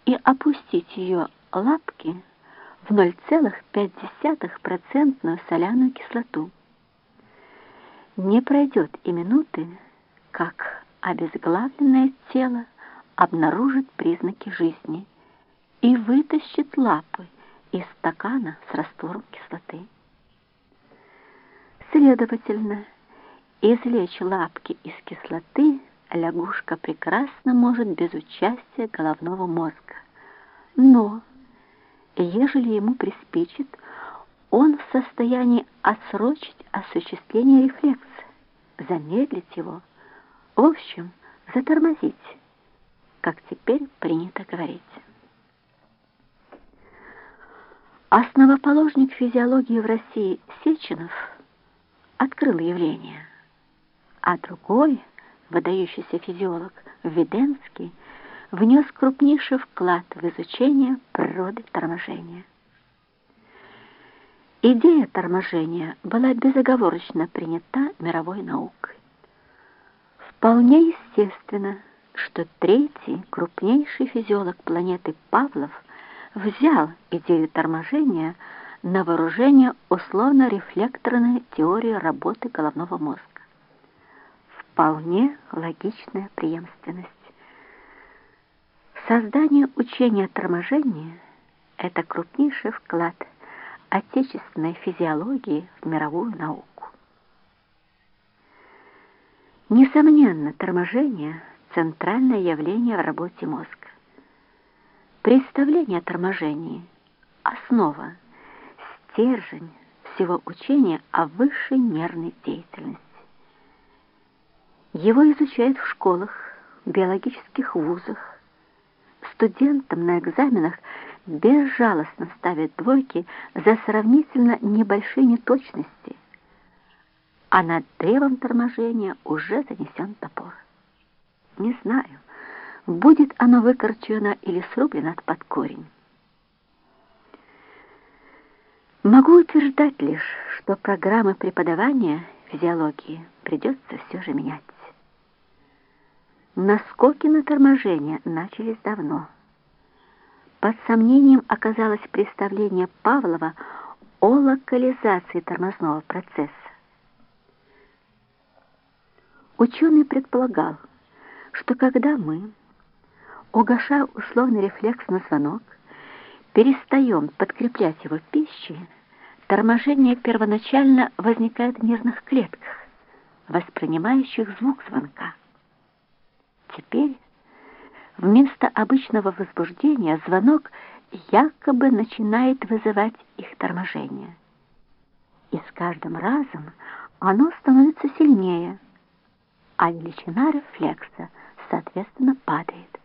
и опустить ее лапки в 0,5% соляную кислоту. Не пройдет и минуты, как обезглавленное тело обнаружит признаки жизни и вытащит лапы из стакана с раствором кислоты. Следовательно, извлечь лапки из кислоты лягушка прекрасно может без участия головного мозга. Но, ежели ему приспичит, он в состоянии отсрочить осуществление рефлекса, замедлить его, в общем, затормозить, как теперь принято говорить. Основоположник физиологии в России Сеченов открыл явление, а другой – выдающийся физиолог Веденский, внес крупнейший вклад в изучение природы торможения. Идея торможения была безоговорочно принята мировой наукой. Вполне естественно, что третий крупнейший физиолог планеты Павлов взял идею торможения на вооружение условно-рефлекторной теории работы головного мозга вполне логичная преемственность. Создание учения торможения – это крупнейший вклад отечественной физиологии в мировую науку. Несомненно, торможение – центральное явление в работе мозга. Представление о торможении – основа, стержень всего учения о высшей нервной деятельности. Его изучают в школах, биологических вузах. Студентам на экзаменах безжалостно ставят двойки за сравнительно небольшие неточности, а над древом торможения уже занесен топор. Не знаю, будет оно выкорчено или срублено под корень. Могу утверждать лишь, что программы преподавания физиологии придется все же менять. Наскоки на торможение начались давно. Под сомнением оказалось представление Павлова о локализации тормозного процесса. Ученый предполагал, что когда мы, угошая условный рефлекс на звонок, перестаем подкреплять его пищей, торможение первоначально возникает в нервных клетках, воспринимающих звук звонка. Теперь вместо обычного возбуждения звонок якобы начинает вызывать их торможение. И с каждым разом оно становится сильнее, а величина рефлекса, соответственно, падает.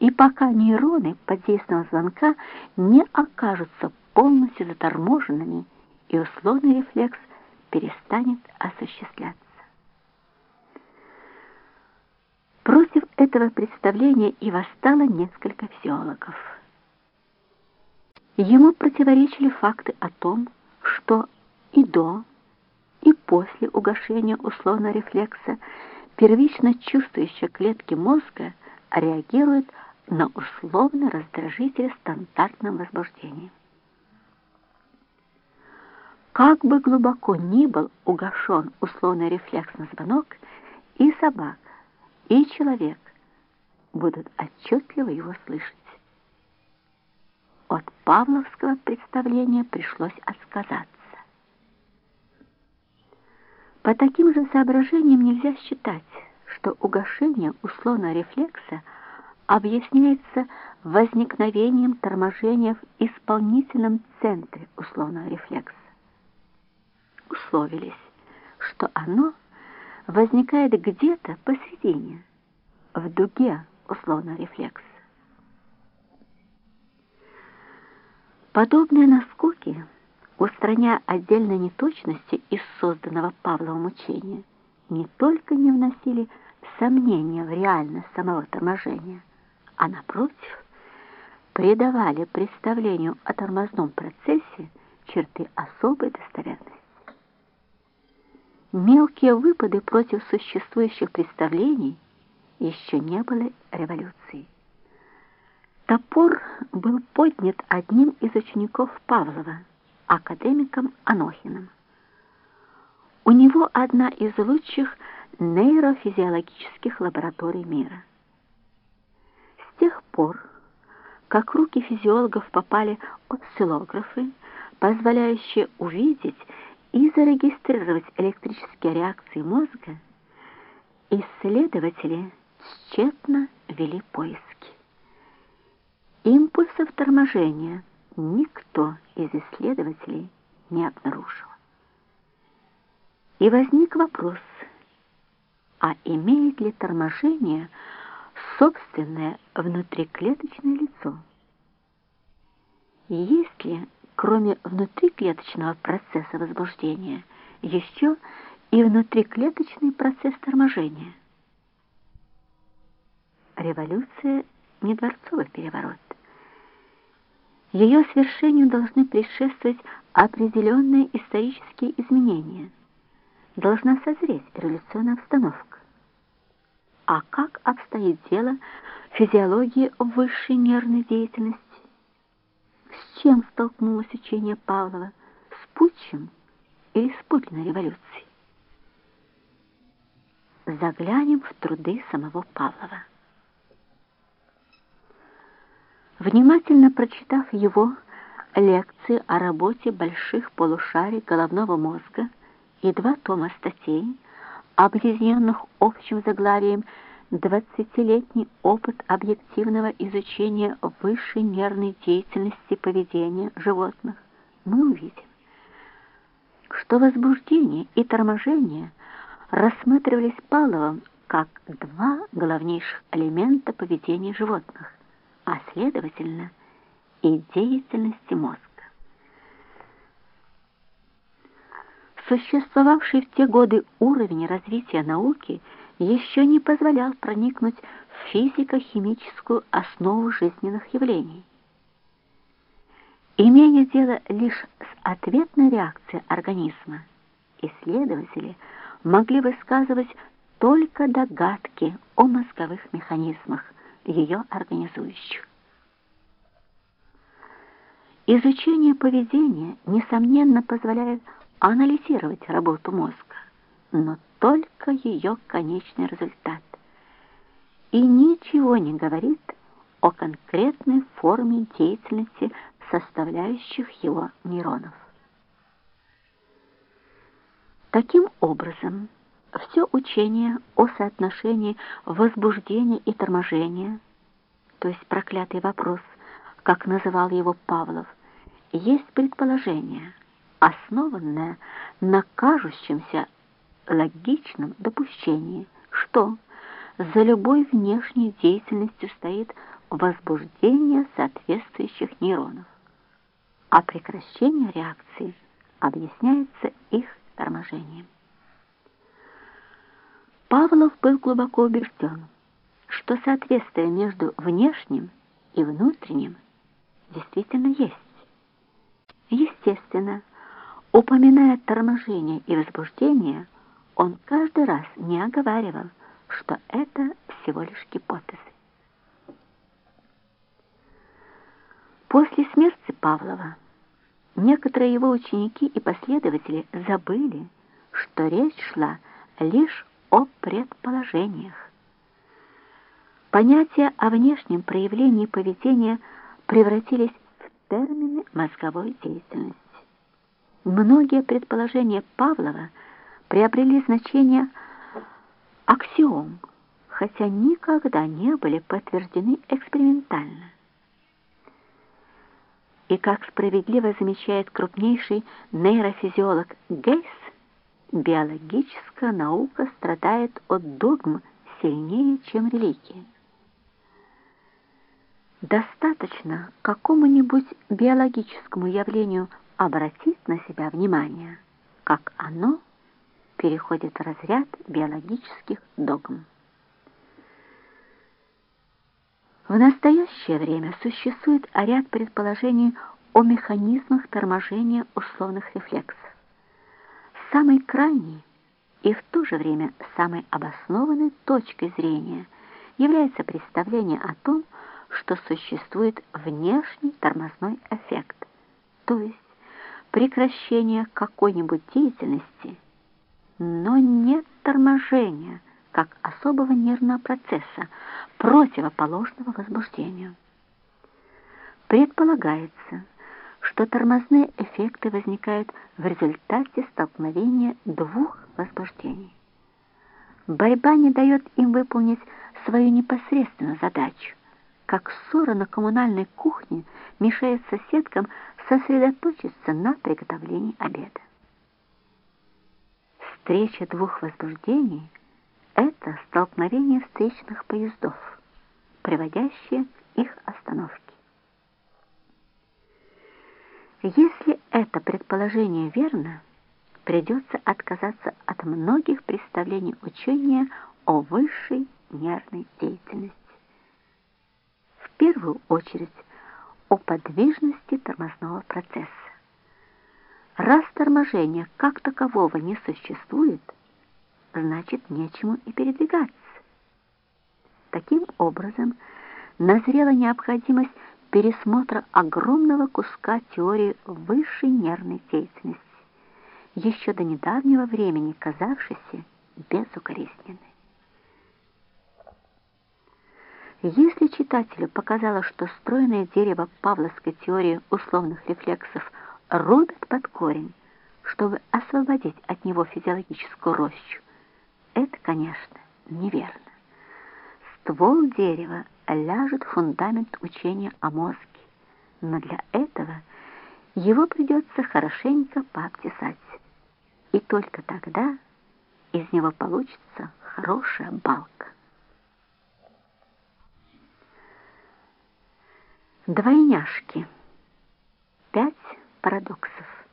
И пока нейроны под действием звонка не окажутся полностью заторможенными, и условный рефлекс перестанет осуществляться. Против этого представления и восстало несколько физиологов. Ему противоречили факты о том, что и до, и после угошения условного рефлекса первично чувствующие клетки мозга реагируют на условный раздражитель стандартным возбуждением. Как бы глубоко ни был угошен условный рефлекс на звонок, и собака, и человек будут отчетливо его слышать. От павловского представления пришлось отказаться. По таким же соображениям нельзя считать, что угошение условного рефлекса объясняется возникновением торможения в исполнительном центре условного рефлекса. Условились, что оно возникает где-то посередине, в дуге условного рефлекса. Подобные наскоки устраняя отдельные неточности из созданного Павловым учения, не только не вносили сомнения в реальность самого торможения, а, напротив, придавали представлению о тормозном процессе черты особой достоверности. Мелкие выпады против существующих представлений еще не были революцией. Топор был поднят одним из учеников Павлова – академиком Анохиным. У него одна из лучших нейрофизиологических лабораторий мира. Тех пор, как руки физиологов попали осциллографы, позволяющие увидеть и зарегистрировать электрические реакции мозга, исследователи тщетно вели поиски. Импульсов торможения никто из исследователей не обнаружил. И возник вопрос, а имеет ли торможение собственное внутриклеточное лицо? Есть ли, кроме внутриклеточного процесса возбуждения, еще и внутриклеточный процесс торможения? Революция не дворцовый переворот. Ее свершению должны предшествовать определенные исторические изменения. Должна созреть революционная обстановка. А как обстоит дело физиологии высшей нервной деятельности? С чем столкнулось учение Павлова? С путчем или с Путиной революцией? Заглянем в труды самого Павлова. Внимательно прочитав его лекции о работе больших полушарий головного мозга и два тома статей, объединенных общим заглавием «20-летний опыт объективного изучения высшей нервной деятельности поведения животных», мы увидим, что возбуждение и торможение рассматривались Павловым как два главнейших элемента поведения животных а следовательно и деятельности мозга. Существовавший в те годы уровень развития науки еще не позволял проникнуть в физико-химическую основу жизненных явлений. Имея дело лишь с ответной реакцией организма, исследователи могли высказывать только догадки о мозговых механизмах, ее организующих. Изучение поведения, несомненно, позволяет анализировать работу мозга, но только ее конечный результат. И ничего не говорит о конкретной форме деятельности составляющих его нейронов. Таким образом, все учение о соотношении возбуждения и торможения то есть проклятый вопрос, как называл его Павлов, есть предположение, основанное на кажущемся логичном допущении, что за любой внешней деятельностью стоит возбуждение соответствующих нейронов, а прекращение реакции объясняется их торможением. Павлов был глубоко убежден, что соответствие между внешним и внутренним действительно есть. Естественно, упоминая торможение и возбуждение, он каждый раз не оговаривал, что это всего лишь гипотезы. После смерти Павлова некоторые его ученики и последователи забыли, что речь шла лишь о предположениях. Понятия о внешнем проявлении поведения превратились в термины мозговой деятельности. Многие предположения Павлова приобрели значение аксиом, хотя никогда не были подтверждены экспериментально. И как справедливо замечает крупнейший нейрофизиолог Гейс, биологическая наука страдает от догм сильнее, чем религия. Достаточно какому-нибудь биологическому явлению обратить на себя внимание, как оно переходит в разряд биологических догм. В настоящее время существует ряд предположений о механизмах торможения условных рефлексов. Самой крайней и в то же время самой обоснованной точкой зрения является представление о том, что существует внешний тормозной эффект, то есть прекращение какой-нибудь деятельности, но нет торможения – как особого нервного процесса, противоположного возбуждению. Предполагается, что тормозные эффекты возникают в результате столкновения двух возбуждений. Борьба не дает им выполнить свою непосредственную задачу, как ссора на коммунальной кухне мешает соседкам сосредоточиться на приготовлении обеда. Встреча двух возбуждений – это столкновение встречных поездов, приводящее к их остановке. Если это предположение верно, придется отказаться от многих представлений учения о высшей нервной деятельности. В первую очередь о подвижности тормозного процесса. Раз торможения как такового не существует – значит, нечему и передвигаться. Таким образом, назрела необходимость пересмотра огромного куска теории высшей нервной деятельности, еще до недавнего времени казавшейся безукоризненной. Если читателю показалось, что стройное дерево павловской теории условных рефлексов рубят под корень, чтобы освободить от него физиологическую рощу, это, конечно, неверно. Ствол дерева ляжет фундамент учения о мозге, но для этого его придется хорошенько пообтесать. И только тогда из него получится хорошая балка. Двойняшки. Пять парадоксов.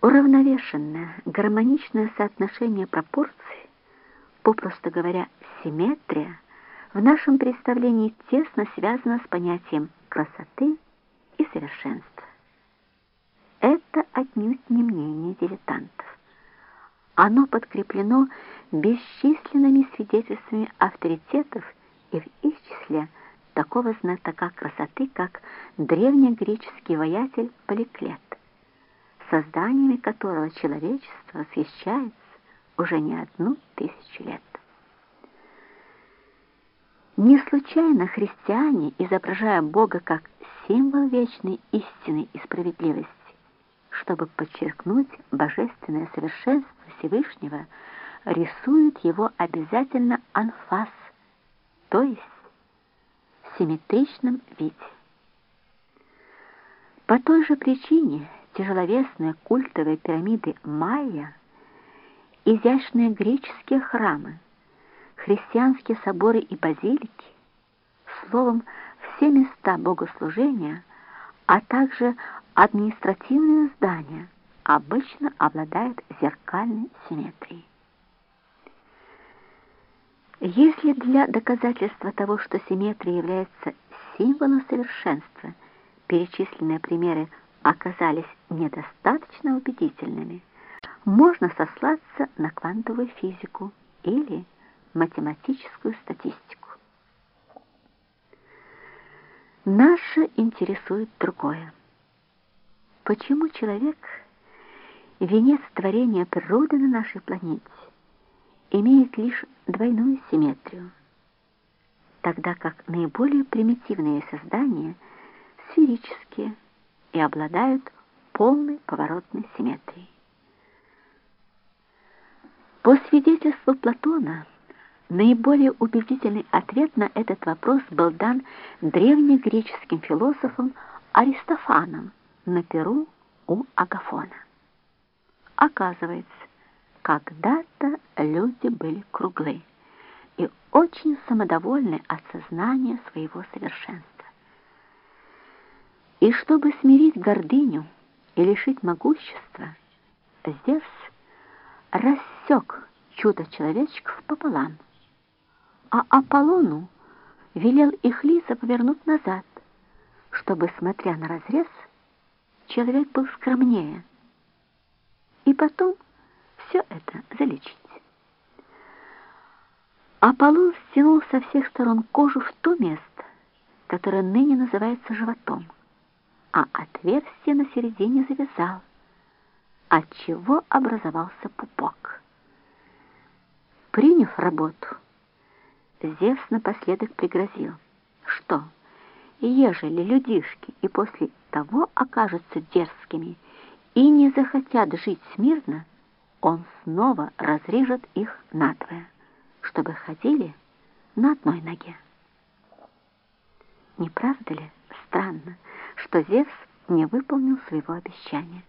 Уравновешенное, гармоничное соотношение пропорций, попросту говоря, симметрия, в нашем представлении тесно связано с понятием красоты и совершенства. Это отнюдь не мнение дилетантов. Оно подкреплено бесчисленными свидетельствами авторитетов и в их числе такого знатока красоты, как древнегреческий воятель Поликлет созданиями которого человечество освещается уже не одну тысячу лет. Не случайно христиане, изображая Бога как символ вечной истины и справедливости, чтобы подчеркнуть божественное совершенство Всевышнего, рисуют его обязательно анфас, то есть симметричном виде. По той же причине тяжеловесные культовые пирамиды майя, изящные греческие храмы, христианские соборы и базилики, словом, все места богослужения, а также административные здания обычно обладают зеркальной симметрией. Если для доказательства того, что симметрия является символом совершенства, перечисленные примеры оказались недостаточно убедительными, можно сослаться на квантовую физику или математическую статистику. Наше интересует другое. Почему человек, венец творения природы на нашей планете, имеет лишь двойную симметрию, тогда как наиболее примитивные создания сферические и обладают полной поворотной симметрией. По свидетельству Платона, наиболее убедительный ответ на этот вопрос был дан древнегреческим философом Аристофаном на Перу у Агафона. Оказывается, когда-то люди были круглы и очень самодовольны от сознания своего совершенства. И чтобы смирить гордыню и лишить могущества, Зевс рассек чудо-человечков пополам, а Аполлону велел их лица повернуть назад, чтобы, смотря на разрез, человек был скромнее. И потом все это залечить. Аполлон стянул со всех сторон кожу в то место, которое ныне называется животом, а отверстие на середине завязал, отчего образовался пупок. Приняв работу, Зевс напоследок пригрозил, что, ежели людишки и после того окажутся дерзкими и не захотят жить смирно, он снова разрежет их надвое, чтобы ходили на одной ноге. Не правда ли странно, что Зевс не выполнил своего обещания?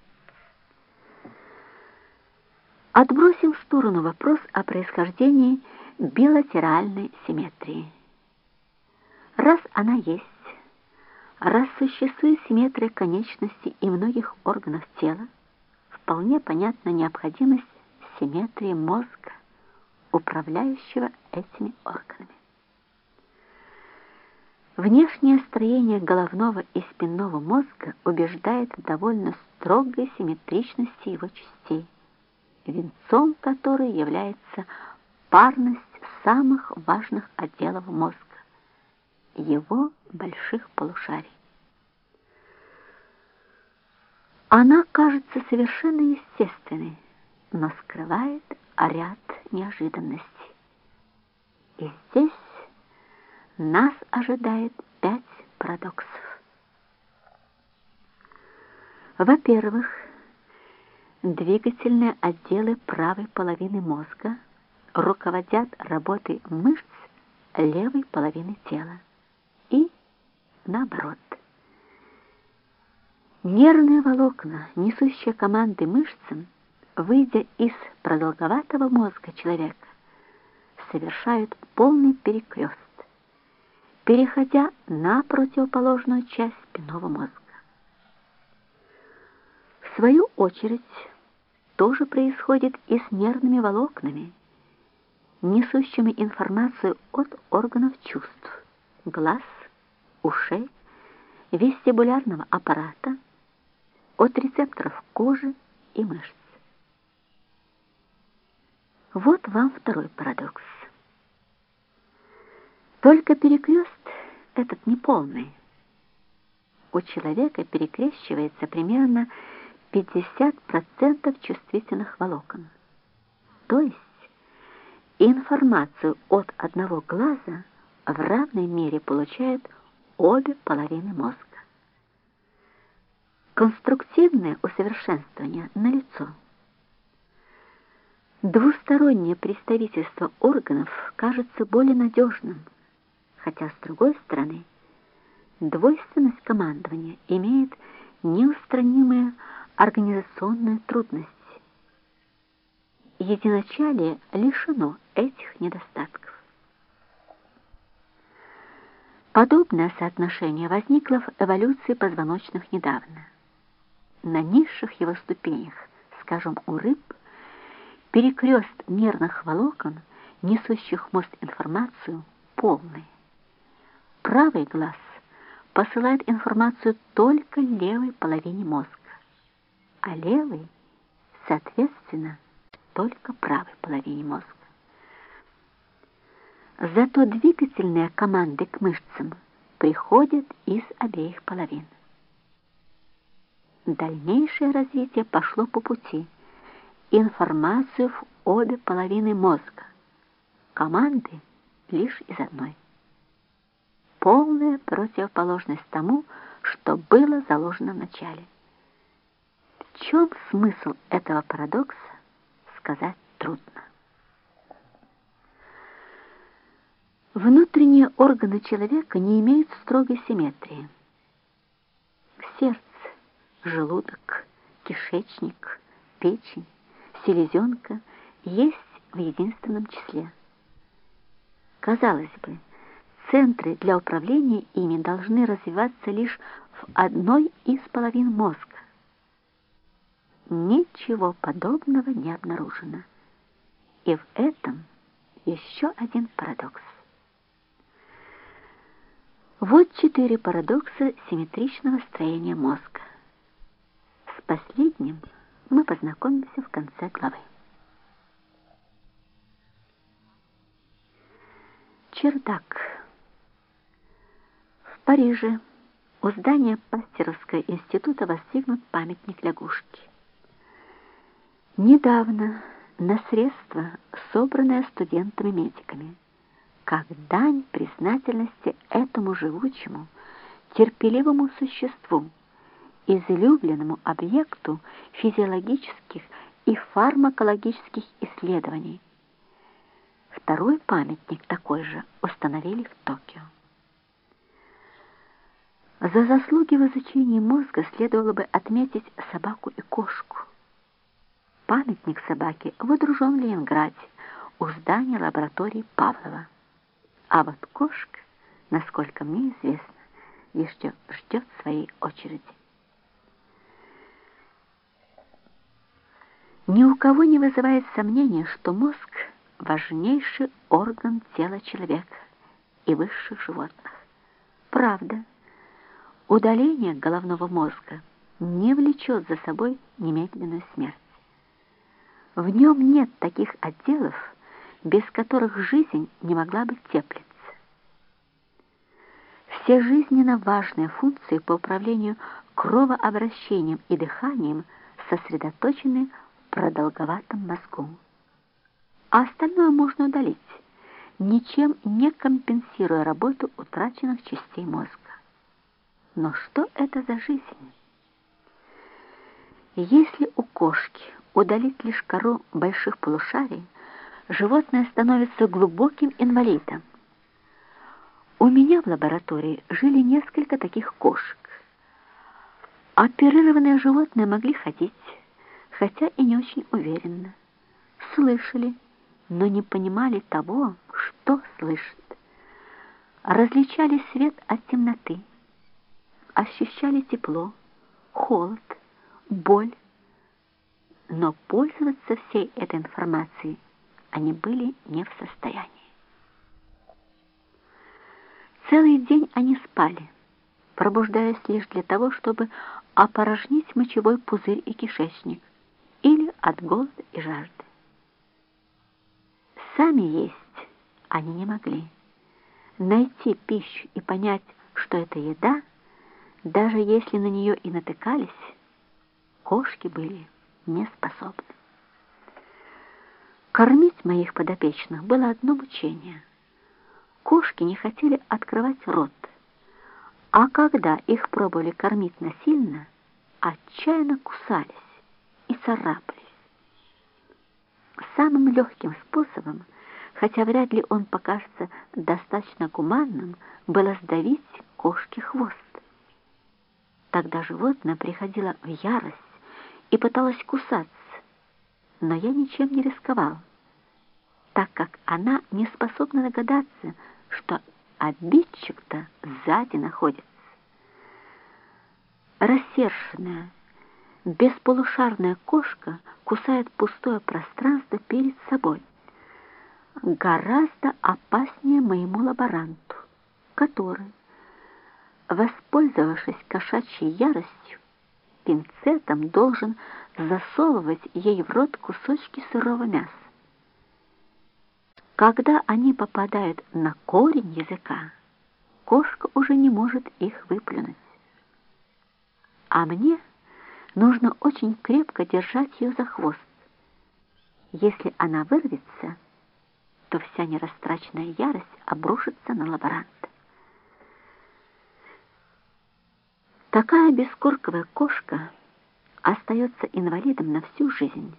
Отбросим в сторону вопрос о происхождении билатеральной симметрии. Раз она есть, раз существует симметрия конечностей и многих органов тела, вполне понятна необходимость симметрии мозга, управляющего этими органами. Внешнее строение головного и спинного мозга убеждает в довольно строгой симметричности его частей, венцом которой является парность самых важных отделов мозга, его больших полушарий. Она кажется совершенно естественной, но скрывает ряд неожиданностей. И здесь нас ожидает пять парадоксов. Во-первых, двигательные отделы правой половины мозга руководят работой мышц левой половины тела и наоборот. Нервные волокна, несущие команды мышцам, выйдя из продолговатого мозга человека, совершают полный перекрест, переходя на противоположную часть спинного мозга. В свою очередь, тоже происходит и с нервными волокнами, несущими информацию от органов чувств, глаз, ушей, вестибулярного аппарата, от рецепторов кожи и мышц. Вот вам второй парадокс. Только перекрест этот неполный. У человека перекрещивается примерно 50% чувствительных волокон. То есть информацию от одного глаза в равной мере получают обе половины мозга. Конструктивное усовершенствование налицо. Двустороннее представительство органов кажется более надежным, хотя, с другой стороны, двойственность командования имеет неустранимые организационные трудности. Единоначалие лишено этих недостатков. Подобное соотношение возникло в эволюции позвоночных недавно. На низших его ступенях, скажем, у рыб, перекрест нервных волокон, несущих в мозг информацию, полный. Правый глаз посылает информацию только левой половине мозга, а левый, соответственно, только правой половине мозга. Зато двигательные команды к мышцам приходят из обеих половин. Дальнейшее развитие пошло по пути. Информацию в обе половины мозга. Команды лишь из одной. Полная противоположность тому, что было заложено в начале. В чем смысл этого парадокса, сказать трудно. Внутренние органы человека не имеют строгой симметрии. Сердце, желудок, кишечник, печень, селезенка есть в единственном числе. Казалось бы, центры для управления ими должны развиваться лишь в одной из половин мозга. Ничего подобного не обнаружено. И в этом еще один парадокс. Вот четыре парадокса симметричного строения мозга. Последним мы познакомимся в конце главы. Чердак. В Париже у здания Пастеровского института воздвигнут памятник лягушки. Недавно на средства, собранные студентами-медиками, как дань признательности этому живучему, терпеливому существу, излюбленному объекту физиологических и фармакологических исследований. Второй памятник такой же установили в Токио. За заслуги в изучении мозга следовало бы отметить собаку и кошку. Памятник собаке водружен в Ленинграде у здания лаборатории Павлова. А вот кошка, насколько мне известно, еще ждет своей очереди. Ни у кого не вызывает сомнения, что мозг – важнейший орган тела человека и высших животных. Правда, удаление головного мозга не влечет за собой немедленную смерть. В нем нет таких отделов, без которых жизнь не могла бы теплиться. Все жизненно важные функции по управлению кровообращением и дыханием сосредоточены продолговатом мозгу. А остальное можно удалить, ничем не компенсируя работу утраченных частей мозга. Но что это за жизнь? Если у кошки удалить лишь кору больших полушарий, животное становится глубоким инвалидом. У меня в лаборатории жили несколько таких кошек. Оперированные животные могли ходить, хотя и не очень уверенно. Слышали, но не понимали того, что слышат. Различали свет от темноты, ощущали тепло, холод, боль, но пользоваться всей этой информацией они были не в состоянии. Целый день они спали, пробуждаясь лишь для того, чтобы опорожнить мочевой пузырь и кишечник от голода и жажды. Сами есть они не могли. Найти пищу и понять, что это еда, даже если на нее и натыкались, кошки были не способны. Кормить моих подопечных было одно мучение. Кошки не хотели открывать рот, а когда их пробовали кормить насильно, отчаянно кусались и царапались. Самым легким способом хотя вряд ли он покажется достаточно гуманным, было сдавить кошке хвост. Тогда животное приходило в ярость и пыталось кусаться, но я ничем не рисковал, так как она не способна догадаться, что обидчик-то сзади находится. Рассерженная, бесполушарная кошка кусает пустое пространство перед собой. Гораздо опаснее моему лаборанту, который, воспользовавшись кошачьей яростью, пинцетом должен засовывать ей в рот кусочки сырого мяса. Когда они попадают на корень языка, кошка уже не может их выплюнуть. А мне нужно очень крепко держать ее за хвост. Если она вырвется, то вся нерастраченная ярость обрушится на лаборанта. Такая бескорковая кошка остается инвалидом на всю жизнь.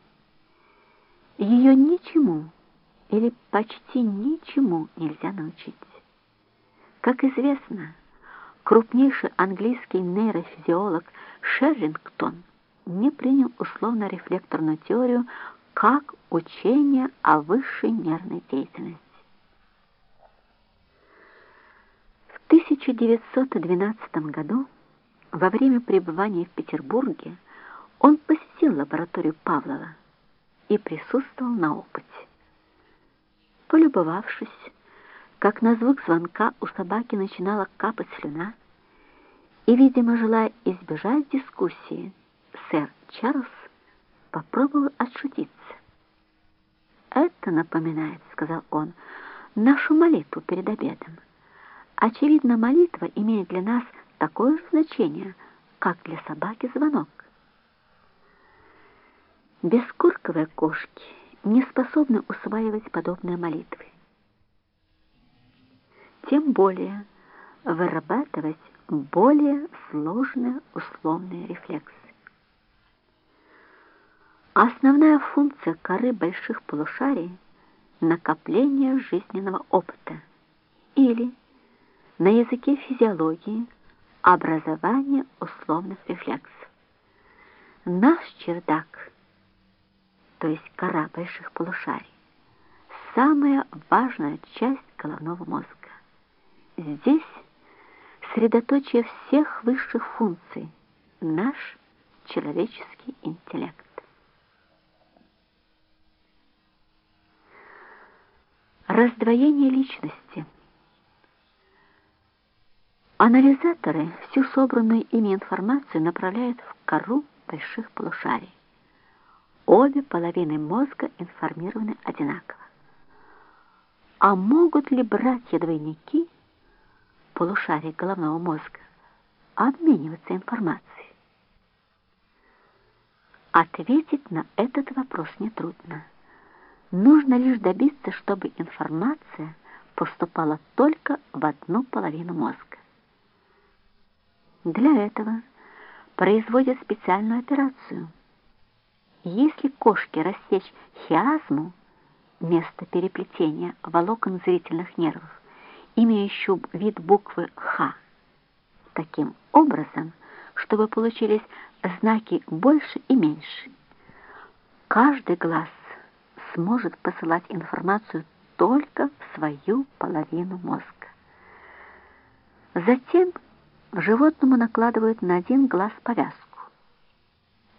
Ее ничему или почти ничему нельзя научить. Как известно, крупнейший английский нейрофизиолог Шерлингтон не принял условно-рефлекторную теорию как учение о высшей нервной деятельности. В 1912 году во время пребывания в Петербурге он посетил лабораторию Павлова и присутствовал на опыте. Полюбовавшись, как на звук звонка у собаки начинала капать слюна, и, видимо, желая избежать дискуссии, сэр Чарльз попробовал отшутиться. «Это напоминает, — сказал он, — нашу молитву перед обедом. Очевидно, молитва имеет для нас такое же значение, как для собаки звонок. Бескурковые кошки не способны усваивать подобные молитвы. Тем более вырабатывать более сложные условные рефлексы. Основная функция коры больших полушарий – накопление жизненного опыта или, на языке физиологии – образование условных рефлексов. Наш чердак, то есть кора больших полушарий, самая важная часть головного мозга. Здесь средоточие всех высших функций, наш человеческий интеллект. Раздвоение личности – Анализаторы всю собранную ими информацию направляют в кору больших полушарий. Обе половины мозга информированы одинаково. А могут ли братья-двойники полушарий головного мозга обмениваться информацией? Ответить на этот вопрос нетрудно. Нужно лишь добиться, чтобы информация поступала только в одну половину мозга. Для этого производят специальную операцию. Если кошке рассечь хиазму, место переплетения волокон зрительных нервов, имеющую вид буквы «Х», таким образом, чтобы получились знаки больше и меньше, каждый глаз сможет посылать информацию только в свою половину мозга. Затем животному накладывают на один глаз повязку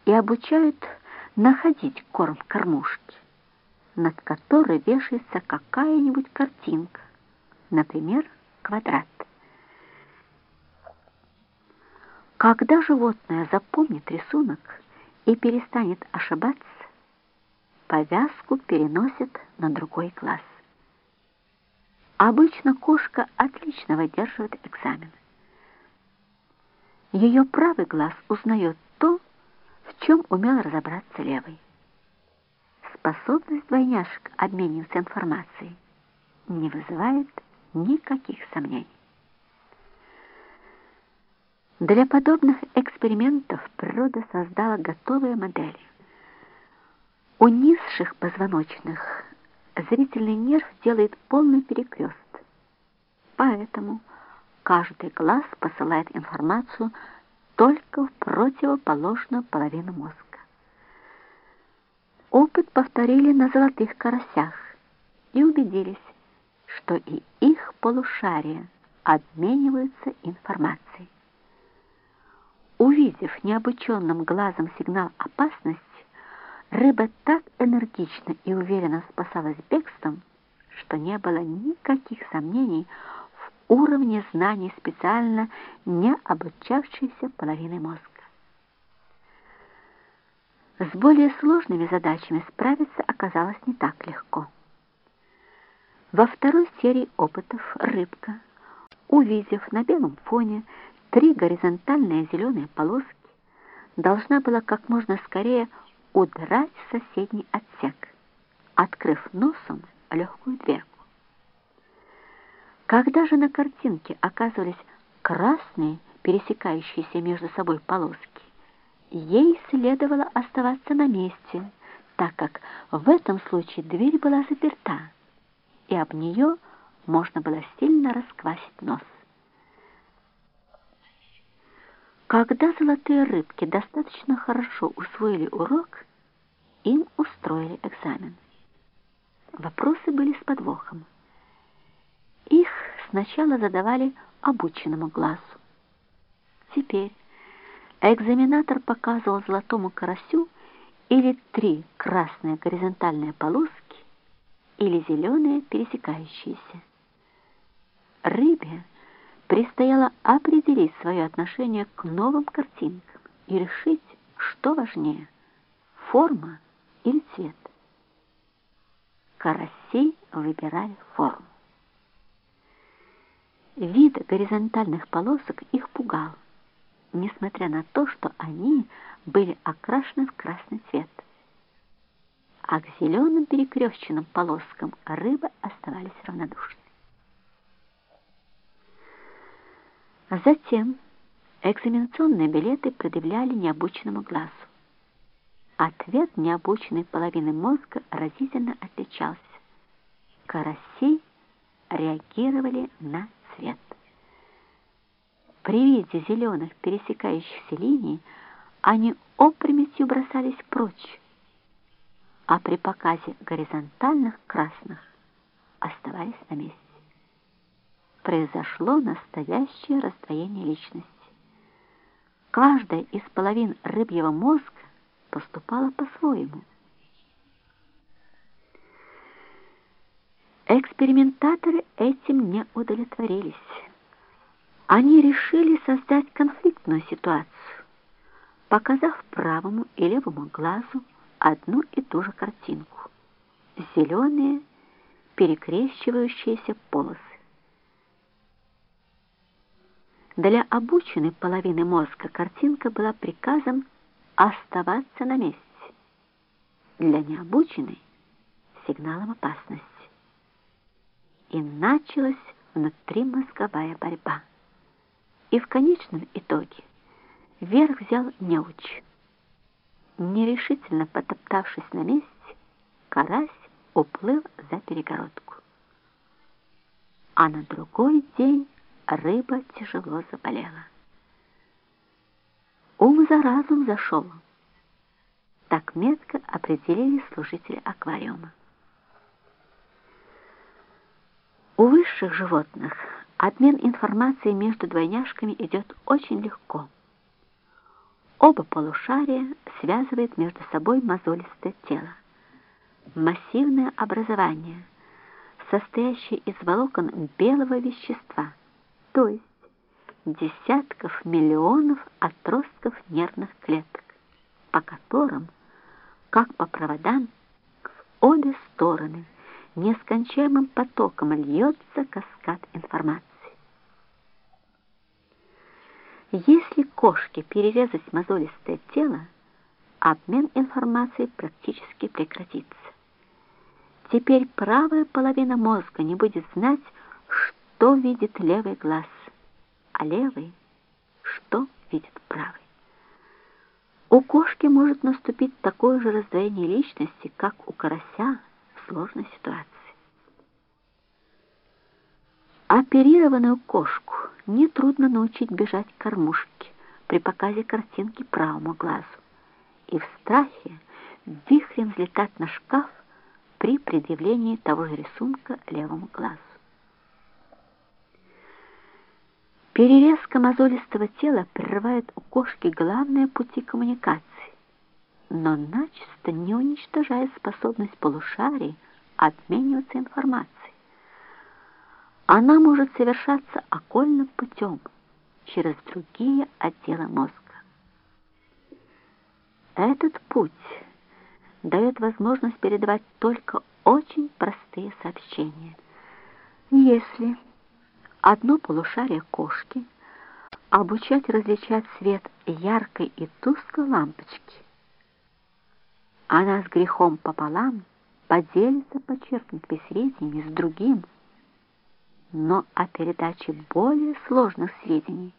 и обучают находить корм в кормушке, над которой вешается какая-нибудь картинка, например, квадрат. Когда животное запомнит рисунок и перестанет ошибаться, повязку переносят на другой глаз. Обычно кошка отлично выдерживает экзамен. Ее правый глаз узнает то, в чем умел разобраться левый. Способность двойняшек обмениваться информацией не вызывает никаких сомнений. Для подобных экспериментов природа создала готовые модели. У низших позвоночных зрительный нерв делает полный перекрест. Поэтому каждый глаз посылает информацию только в противоположную половину мозга. Опыт повторили на золотых карасях и убедились, что и их полушария обмениваются информацией. Увидев необученным глазом сигнал опасности, рыба так энергично и уверенно спасалась бегством, что не было никаких сомнений в уровне знаний специально не обучавшейся половины мозга. С более сложными задачами справиться оказалось не так легко. Во второй серии опытов рыбка, увидев на белом фоне три горизонтальные зеленые полоски, должна была как можно скорее удрать в соседний отсек, открыв носом легкую дверку. Когда же на картинке оказывались красные, пересекающиеся между собой полоски, ей следовало оставаться на месте, так как в этом случае дверь была заперта, и об нее можно было сильно расквасить нос. Когда золотые рыбки достаточно хорошо усвоили урок, им устроили экзамен. Вопросы были с подвохом. Их сначала задавали обученному глазу. Теперь экзаменатор показывал золотому карасю или три красные горизонтальные полоски, или зеленые пересекающиеся. Рыбе предстояло определить свое отношение к новым картинкам и решить, что важнее – форма или цвет. Караси выбирали форму. Вид горизонтальных полосок их пугал, несмотря на то, что они были окрашены в красный цвет а к зеленым перекрещенным полоскам рыбы оставались равнодушны. Затем экзаменационные билеты предъявляли необученному глазу. Ответ необученной половины мозга разительно отличался. Караси реагировали на цвет. При виде зеленых пересекающихся линий они опрометью бросались прочь, а при показе горизонтальных красных оставались на месте. Произошло настоящее раздвоение личности. Каждая из половин рыбьего мозга поступала по-своему. Экспериментаторы этим не удовлетворились. Они решили создать конфликтную ситуацию, показав правому и левому глазу одну и ту же картинку. Зеленые перекрещивающиеся полосы. Для обученной половины мозга картинка была приказом оставаться на месте. Для необученной — сигналом опасности. И началась внутримозговая борьба. И в конечном итоге верх взял неуч. Нерешительно потоптавшись на месте, карась уплыл за перегородку. А на другой день рыба тяжело заболела. Ум за разум зашел. Так метко определили служители аквариума. У высших животных обмен информацией между двойняшками идет очень легко. Оба полушария связывает между собой мозолистое тело. Массивное образование, состоящее из волокон белого вещества, то есть десятков миллионов отростков нервных клеток, по которым, как по проводам, в обе стороны нескончаемым потоком льется каскад информации. Если кошке перерезать мозолистое тело, обмен информацией практически прекратится. Теперь правая половина мозга не будет знать, что видит левый глаз, а левый, что видит правый. У кошки может наступить такое же раздвоение личности, как у карася, сложной ситуации. Оперированную кошку нетрудно научить бежать к кормушке при показе картинки правому глазу и в страхе вихрем взлетать на шкаф при предъявлении того же рисунка левому глазу. Перерезка мозолистого тела прерывает у кошки главные пути коммуникации, но начисто не уничтожает способность полушарий обмениваться информацией. Она может совершаться окольным путем через другие отделы мозга. Этот путь дает возможность передавать только очень простые сообщения. Если одно полушарие кошки обучать различать свет яркой и тусклой лампочки, она с грехом пополам поделится почерпнутыми сведениями с другим, но о передаче более сложных сведений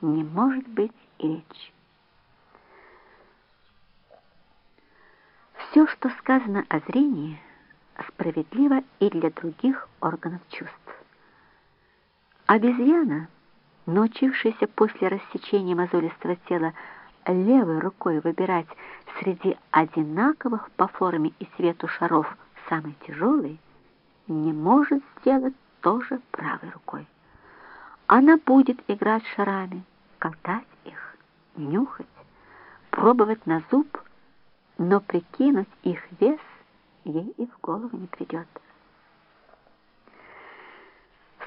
не может быть и речи. Все, что сказано о зрении, справедливо и для других органов чувств. Обезьяна, научившаяся после рассечения мозолистого тела левой рукой выбирать среди одинаковых по форме и цвету шаров самый тяжелый, не может сделать то же правой рукой. Она будет играть шарами, катать их, нюхать, пробовать на зуб, но прикинуть их вес ей и в голову не придет.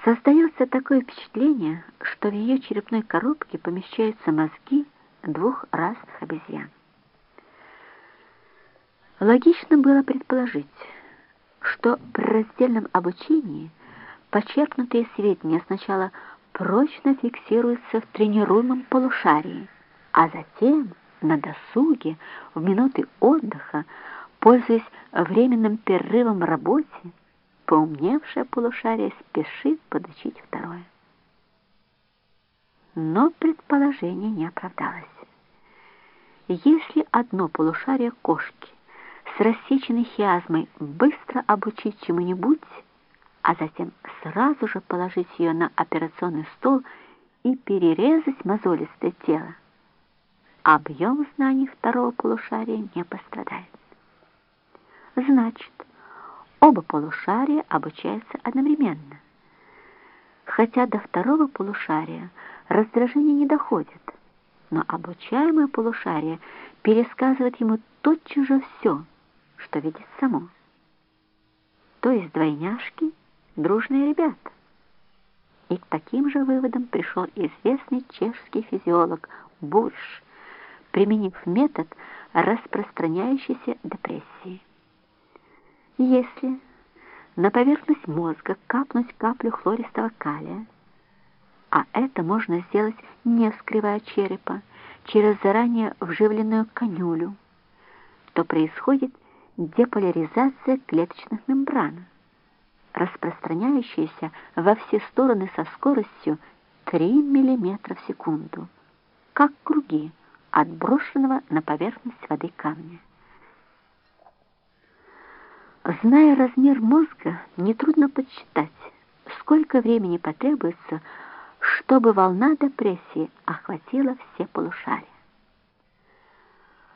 Создается такое впечатление, что в ее черепной коробке помещаются мозги двух разных обезьян. Логично было предположить, что при раздельном обучении почерпнутые сведения сначала прочно фиксируются в тренируемом полушарии, а затем на досуге, в минуты отдыха, пользуясь временным перерывом в работе, поумневшее полушарие спешит подучить второе. Но предположение не оправдалось. Если одно полушарие кошки с рассеченной хиазмой быстро обучить чему-нибудь, а затем сразу же положить ее на операционный стол и перерезать мозолистое тело, объем знаний второго полушария не пострадает. Значит, Оба полушария обучаются одновременно. Хотя до второго полушария раздражение не доходит, но обучаемое полушарие пересказывает ему тотчас же все, что видит само. То есть двойняшки — дружные ребята. И к таким же выводам пришел известный чешский физиолог Бурш, применив метод распространяющейся депрессии. Если на поверхность мозга капнуть каплю хлористого калия, а это можно сделать, не вскрывая черепа, через заранее вживленную конюлю, то происходит деполяризация клеточных мембран, распространяющаяся во все стороны со скоростью 3 мм в секунду, как круги от брошенного на поверхность воды камня. Зная размер мозга, нетрудно подсчитать, сколько времени потребуется, чтобы волна депрессии охватила все полушария.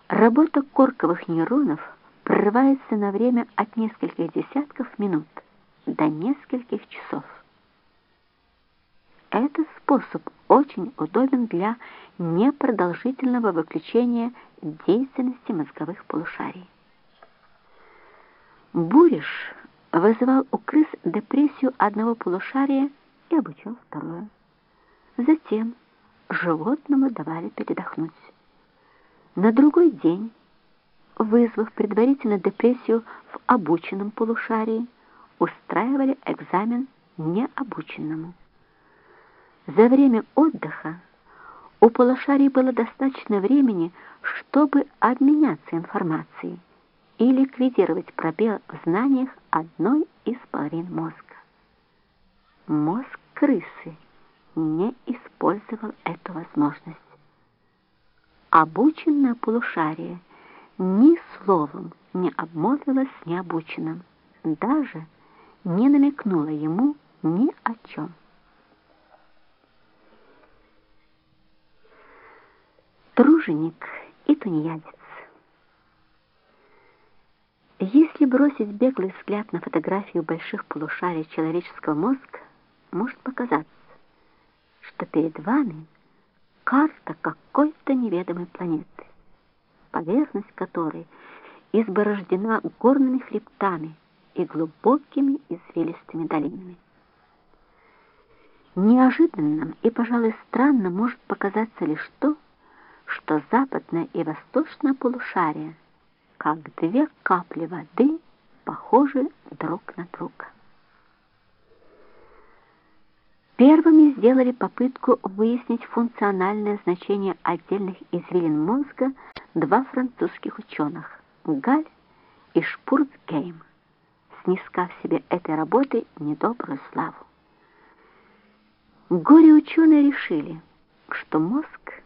Работа корковых нейронов прерывается на время от нескольких десятков минут до нескольких часов. Этот способ очень удобен для непродолжительного выключения деятельности мозговых полушарий. Буриш вызывал у крыс депрессию одного полушария и обучал второе. Затем животному давали передохнуть. На другой день, вызвав предварительно депрессию в обученном полушарии, устраивали экзамен необученному. За время отдыха у полушарий было достаточно времени, чтобы обменяться информацией и ликвидировать пробел в знаниях одной из половин мозга. Мозг крысы не использовал эту возможность. Обученное полушарие ни словом не обмолвилось с необученным. даже не намекнула ему ни о чем. Труженик и тунеядец. Если бросить беглый взгляд на фотографию больших полушарий человеческого мозга, может показаться, что перед вами карта какой-то неведомой планеты, поверхность которой изборождена горными хребтами и глубокими извилистыми долинами. Неожиданным и, пожалуй, странным может показаться лишь то, что западное и восточное полушария – как две капли воды похожи друг на друга. Первыми сделали попытку выяснить функциональное значение отдельных извилин мозга два французских ученых – Галь и Шпурцгейм, снискав себе этой работой недобрую славу. Горе-ученые решили, что мозг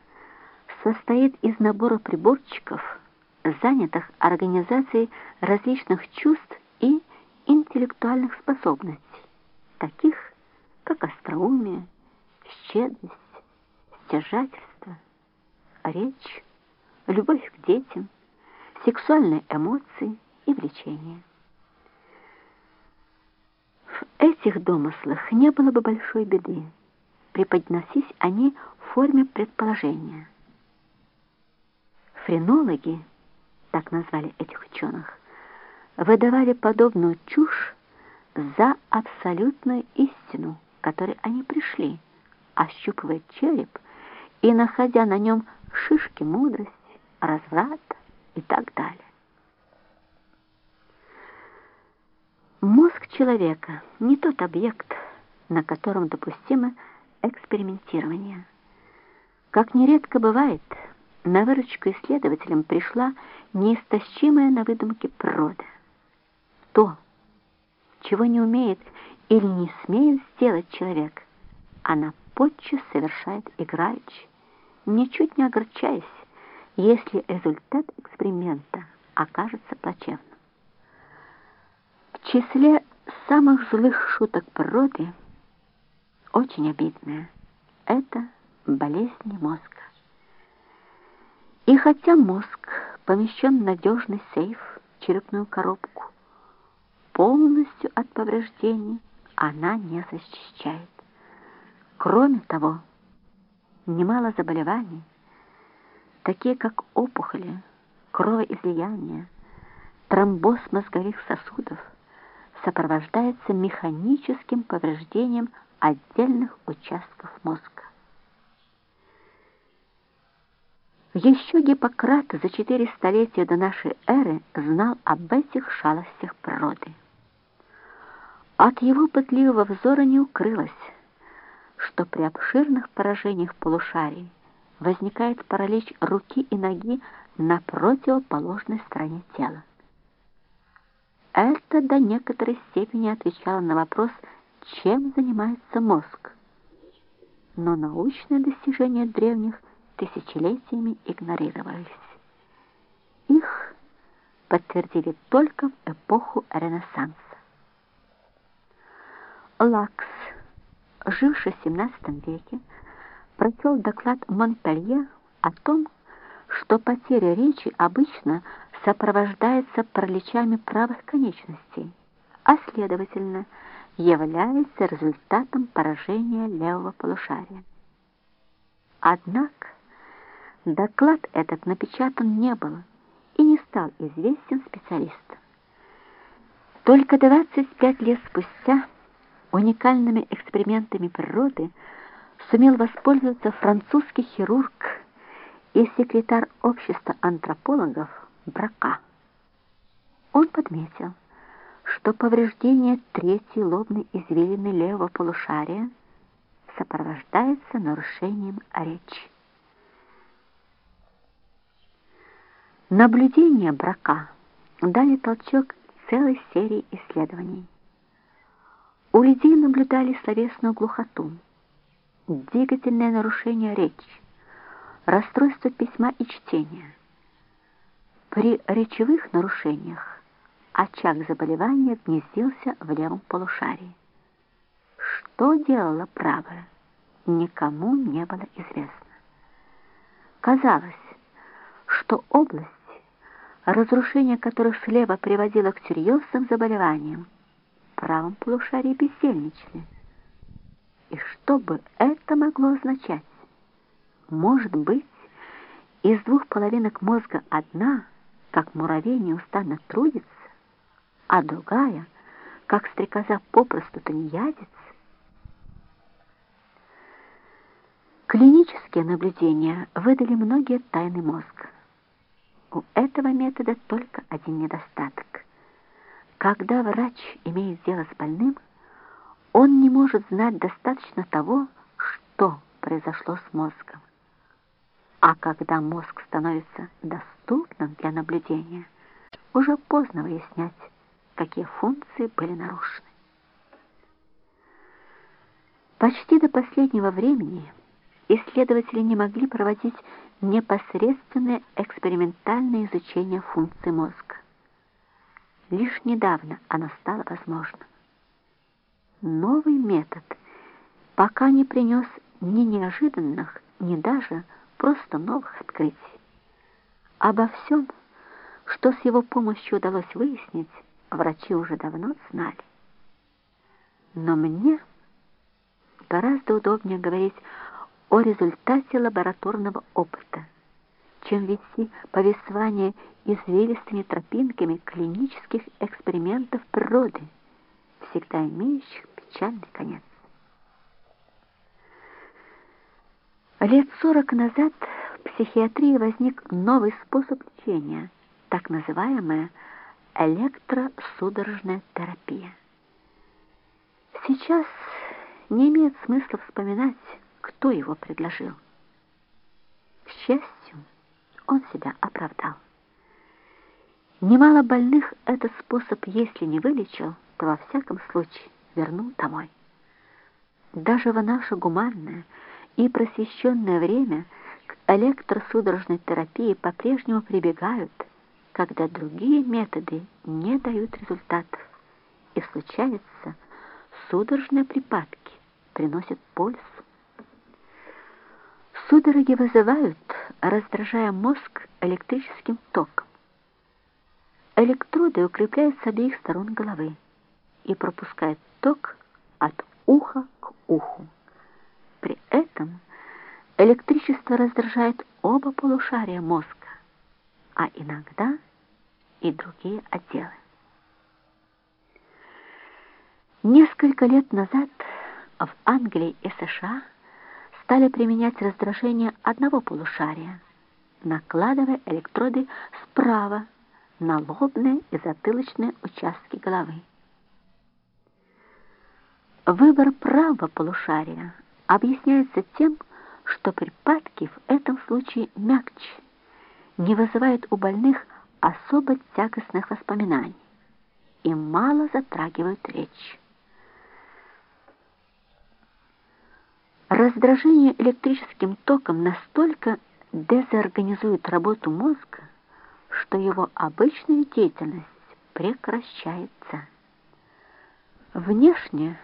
состоит из набора приборчиков – занятых организацией различных чувств и интеллектуальных способностей, таких как остроумие, щедрость, стяжательство, речь, любовь к детям, сексуальные эмоции и влечения. В этих домыслах не было бы большой беды, преподносись они в форме предположения. Френологи так назвали этих ученых, выдавали подобную чушь за абсолютную истину, к которой они пришли, ощупывая череп и находя на нем шишки мудрости, разврата и так далее. Мозг человека не тот объект, на котором допустимо экспериментирование. Как нередко бывает, на выручку исследователям пришла неистощимая на выдумке природа. То, чего не умеет или не смеет сделать человек, она подчас совершает играючи, ничуть не огорчаясь, если результат эксперимента окажется плачевным. В числе самых злых шуток природы очень обидная – это болезни мозга. И хотя мозг помещен в надежный сейф, черепную коробку, полностью от повреждений она не защищает. Кроме того, немало заболеваний, такие как опухоли, кровоизлияние, тромбоз мозговых сосудов, сопровождается механическим повреждением отдельных участков мозга. Еще Гиппократ за четыре столетия до нашей эры знал об этих шалостях природы. От его пытливого взора не укрылось, что при обширных поражениях полушарий возникает паралич руки и ноги на противоположной стороне тела. Это до некоторой степени отвечало на вопрос, чем занимается мозг. Но научные достижения древних – тысячелетиями игнорировались. Их подтвердили только в эпоху Ренессанса. Лакс, живший в XVII веке, прочел доклад Монпелье о том, что потеря речи обычно сопровождается параличами правых конечностей, а следовательно является результатом поражения левого полушария. Однако Доклад этот напечатан не был и не стал известен специалистам. Только 25 лет спустя уникальными экспериментами природы сумел воспользоваться французский хирург и секретарь общества антропологов Брака. Он подметил, что повреждение третьей лобной извилины левого полушария сопровождается нарушением речи. Наблюдения Брака дали толчок целой серии исследований. У людей наблюдали словесную глухоту, двигательное нарушение речи, расстройство письма и чтения. При речевых нарушениях очаг заболевания гнездился в левом полушарии. Что делала правая, никому не было известно. Казалось, что область, разрушение которых слева приводило к серьезным заболеваниям, в правом полушарии бездельничали. И что бы это могло означать? Может быть, из двух половинок мозга одна, как муравей неустанно трудится, а другая, как стрекоза попросту тунеядец. Клинические наблюдения выдали многие тайны мозга. У этого метода только один недостаток. Когда врач имеет дело с больным, он не может знать достаточно того, что произошло с мозгом. А когда мозг становится доступным для наблюдения, уже поздно выяснять, какие функции были нарушены. Почти до последнего времени исследователи не могли проводить непосредственное экспериментальное изучение функций мозга. Лишь недавно оно стало возможным. Новый метод пока не принес ни неожиданных, ни даже просто новых открытий. Обо всем, что с его помощью удалось выяснить, врачи уже давно знали. Но мне гораздо удобнее говорить о результате лабораторного опыта, чем вести повествование извилистыми тропинками клинических экспериментов природы, всегда имеющих печальный конец. Лет сорок назад в психиатрии возник новый способ лечения, так называемая электросудорожная терапия. Сейчас не имеет смысла вспоминать, кто его предложил. К счастью, он себя оправдал. Немало больных этот способ, если не вылечил, то во всяком случае вернул домой. Даже в наше гуманное и просвещенное время к электросудорожной терапии по-прежнему прибегают, когда другие методы не дают результатов, и случается, судорожные припадки приносят пользу. Судороги вызывают, раздражая мозг электрическим током. Электроды укрепляют с обеих сторон головы и пропускают ток от уха к уху. Этом электричество раздражает оба полушария мозга, а иногда и другие отделы. Несколько лет назад в Англии и США стали применять раздражение одного полушария, накладывая электроды справа на лобные и затылочные участки головы. Выбор правого полушария объясняется тем, что припадки в этом случае мягче, не вызывают у больных особо тягостных воспоминаний и мало затрагивают речь. Раздражение электрическим током настолько дезорганизует работу мозга, что его обычная деятельность прекращается. Внешне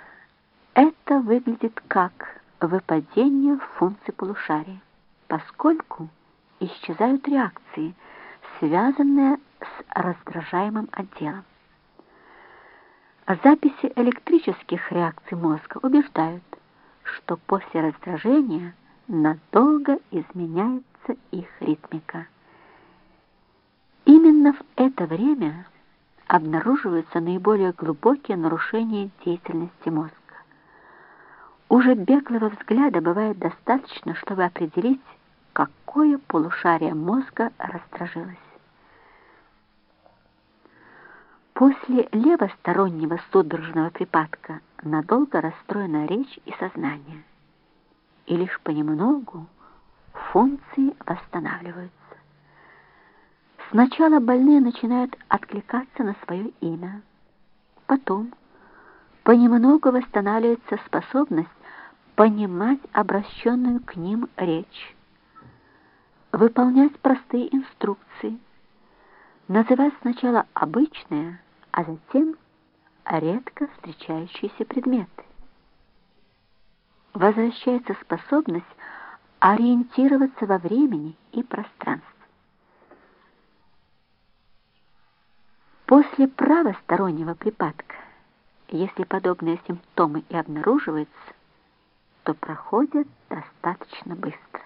это выглядит как выпадение функций полушария, поскольку исчезают реакции, связанные с раздражаемым отделом. Записи электрических реакций мозга убеждают, что после раздражения надолго изменяется их ритмика. Именно в это время обнаруживаются наиболее глубокие нарушения деятельности мозга. Уже беглого взгляда бывает достаточно, чтобы определить, какое полушарие мозга растражилось. После левостороннего судорожного припадка надолго расстроена речь и сознание, и лишь понемногу функции восстанавливаются. Сначала больные начинают откликаться на свое имя, потом понемногу восстанавливается способность понимать обращенную к ним речь, выполнять простые инструкции, называть сначала обычные, а затем редко встречающиеся предметы. Возвращается способность ориентироваться во времени и пространстве. После правостороннего припадка, если подобные симптомы и обнаруживаются, то проходят достаточно быстро.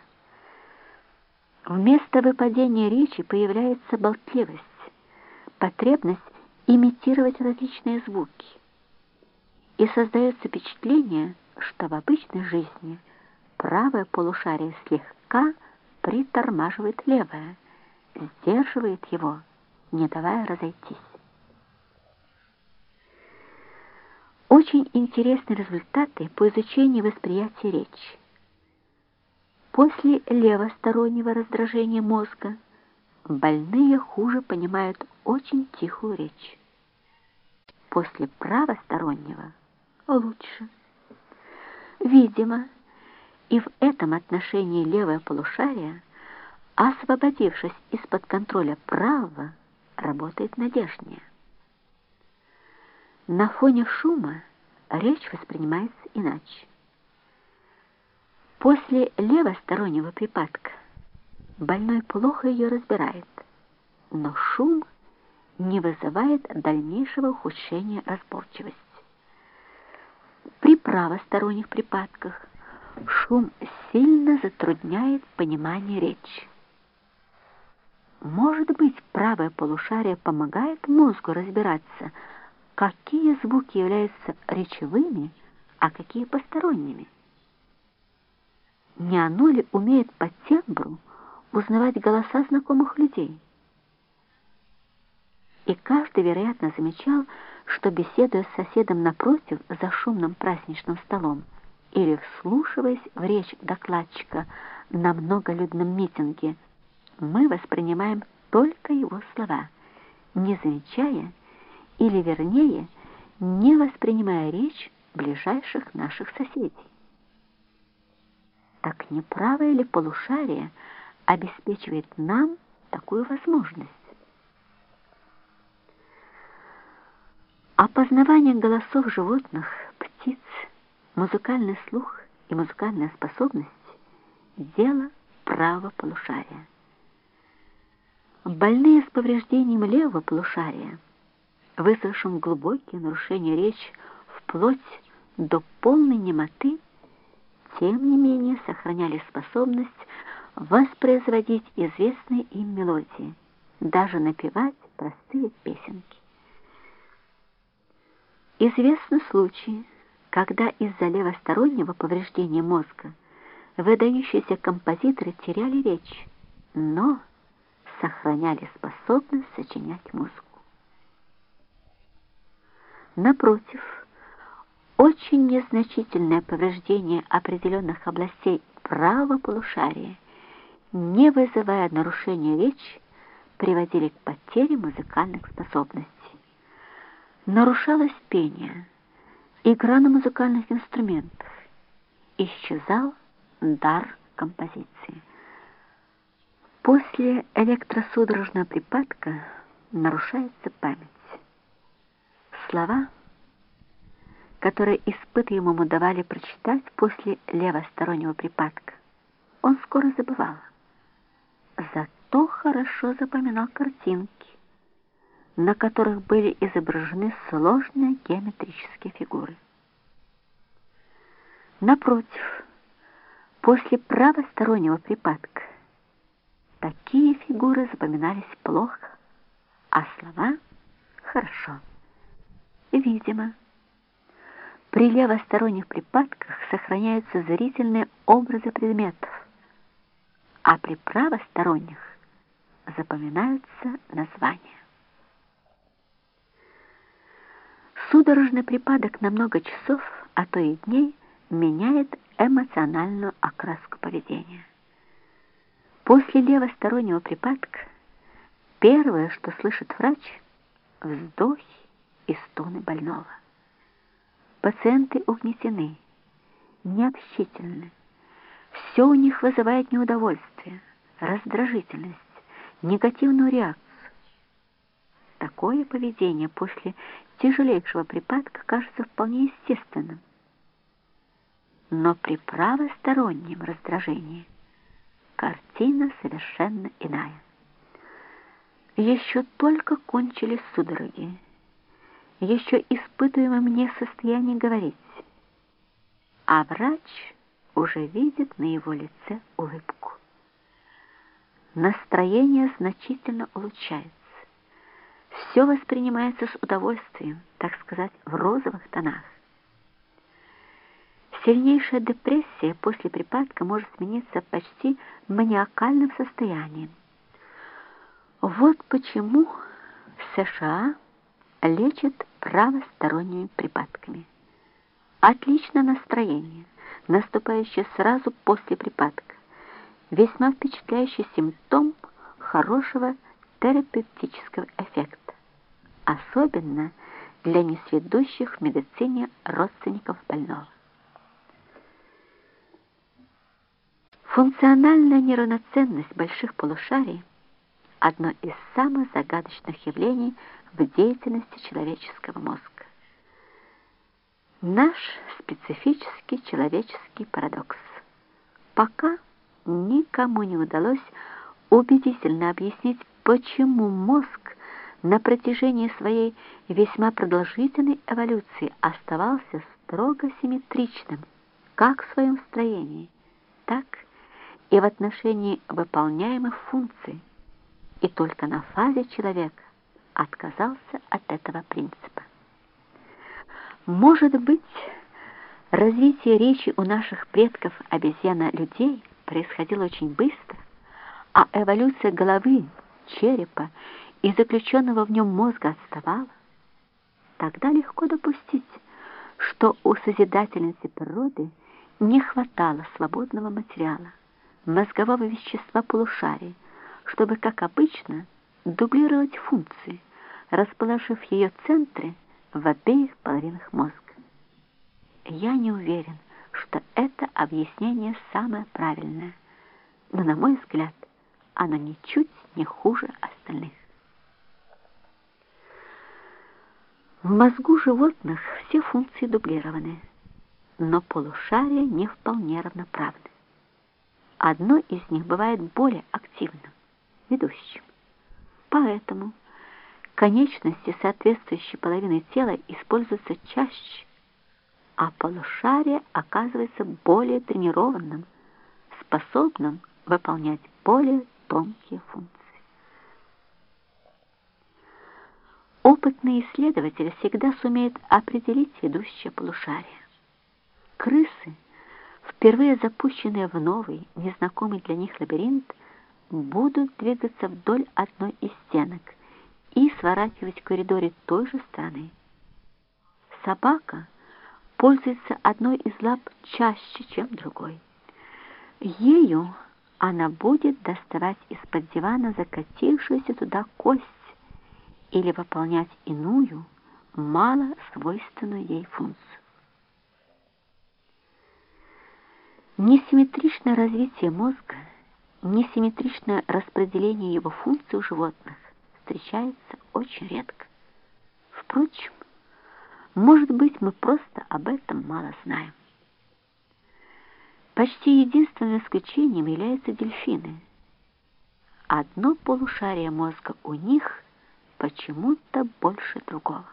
Вместо выпадения речи появляется болтливость, потребность имитировать различные звуки. И создается впечатление, что в обычной жизни правое полушарие слегка притормаживает левое, сдерживает его, не давая разойтись. Очень интересны результаты по изучению восприятия речи. После левостороннего раздражения мозга больные хуже понимают очень тихую речь. После правостороннего лучше. Видимо, и в этом отношении левое полушарие, освободившись из-под контроля правого, работает надежнее. На фоне шума речь воспринимается иначе. После левостороннего припадка больной плохо ее разбирает, но шум не вызывает дальнейшего ухудшения разборчивости. При правосторонних припадках шум сильно затрудняет понимание речи. Может быть, правое полушарие помогает мозгу разбираться, какие звуки являются речевыми, а какие посторонними. Не оно ли умеет по тембру узнавать голоса знакомых людей? И каждый, вероятно, замечал, что, беседуя с соседом напротив за шумным праздничным столом или вслушиваясь в речь докладчика на многолюдном митинге, мы воспринимаем только его слова, не замечая или, вернее, не воспринимая речь ближайших наших соседей. Так не правое ли полушарие обеспечивает нам такую возможность? Опознавание голосов животных, птиц, музыкальный слух и музыкальная способность – дело правого полушария. Больные с повреждением левого полушария – вызвавшим глубокие нарушения речи вплоть до полной немоты, тем не менее сохраняли способность воспроизводить известные им мелодии, даже напевать простые песенки. Известны случаи, когда из-за левостороннего повреждения мозга выдающиеся композиторы теряли речь, но сохраняли способность сочинять музыку. Напротив, очень незначительное повреждение определенных областей правого полушария, не вызывая нарушения речи, приводили к потере музыкальных способностей. Нарушалось пение, игра на музыкальных инструментах, исчезал дар композиции. После электросудорожного припадка нарушается память слова, которые испытуемому давали прочитать после левостороннего припадка, он скоро забывал. Зато хорошо запоминал картинки, на которых были изображены сложные геометрические фигуры. Напротив, после правостороннего припадка такие фигуры запоминались плохо, а слова — хорошо. Видимо, при левосторонних припадках сохраняются зрительные образы предметов, а при правосторонних запоминаются названия. Судорожный припадок на много часов, а то и дней, меняет эмоциональную окраску поведения. После левостороннего припадка первое, что слышит врач, вздохи, и стоны больного. Пациенты угнетены, необщительны. Все у них вызывает неудовольствие, раздражительность, негативную реакцию. такое поведение после тяжелейшего припадка кажется вполне естественным. Но при правостороннем раздражении картина совершенно иная. Еще только кончились судороги. Еще испытываем мне состояние говорить. А врач уже видит на его лице улыбку. Настроение значительно улучшается. Все воспринимается с удовольствием, так сказать, в розовых тонах. Сильнейшая депрессия после припадка может смениться почти маниакальным состоянием. Вот почему в США лечат правосторонними припадками. Отличное настроение, наступающее сразу после припадка. Весьма впечатляющий симптом хорошего терапевтического эффекта, особенно для несведущих в медицине родственников больного. Функциональная неравноценность больших полушарий – одно из самых загадочных явлений в деятельности человеческого мозга. Наш специфический человеческий парадокс. Пока никому не удалось убедительно объяснить, почему мозг на протяжении своей весьма продолжительной эволюции оставался строго симметричным как в своем строении, так и в отношении выполняемых функций, и только на фазе человека отказался от этого принципа. Может быть, развитие речи у наших предков обезьяна-людей происходило очень быстро, а эволюция головы, черепа и заключенного в нем мозга отставала? Тогда легко допустить, что у созидательницы природы не хватало свободного материала, мозгового вещества полушарий, чтобы, как обычно, дублировать функции, расположив ее центры в обеих половинах мозга. Я не уверен, что это объяснение самое правильное, но, на мой взгляд, оно ничуть не хуже остальных. В мозгу животных все функции дублированы, но полушария не вполне равноправны. Одно из них бывает более активным, ведущим. Поэтому конечности соответствующей половины тела используются чаще, а полушарие оказывается более тренированным, способным выполнять более тонкие функции. Опытный исследователь всегда сумеет определить ведущее полушарие. Крысы, впервые запущенные в новый, незнакомый для них лабиринт, будут двигаться вдоль одной из стенок – и сворачивать в коридоре той же стороны. Собака пользуется одной из лап чаще, чем другой. Ею она будет доставать из-под дивана закатившуюся туда кость или выполнять иную, мало свойственную ей функцию. Несимметричное развитие мозга, несимметричное распределение его функций у животных встречается очень редко. Впрочем, может быть, мы просто об этом мало знаем. Почти единственным исключением являются дельфины. Одно полушарие мозга у них почему-то больше другого.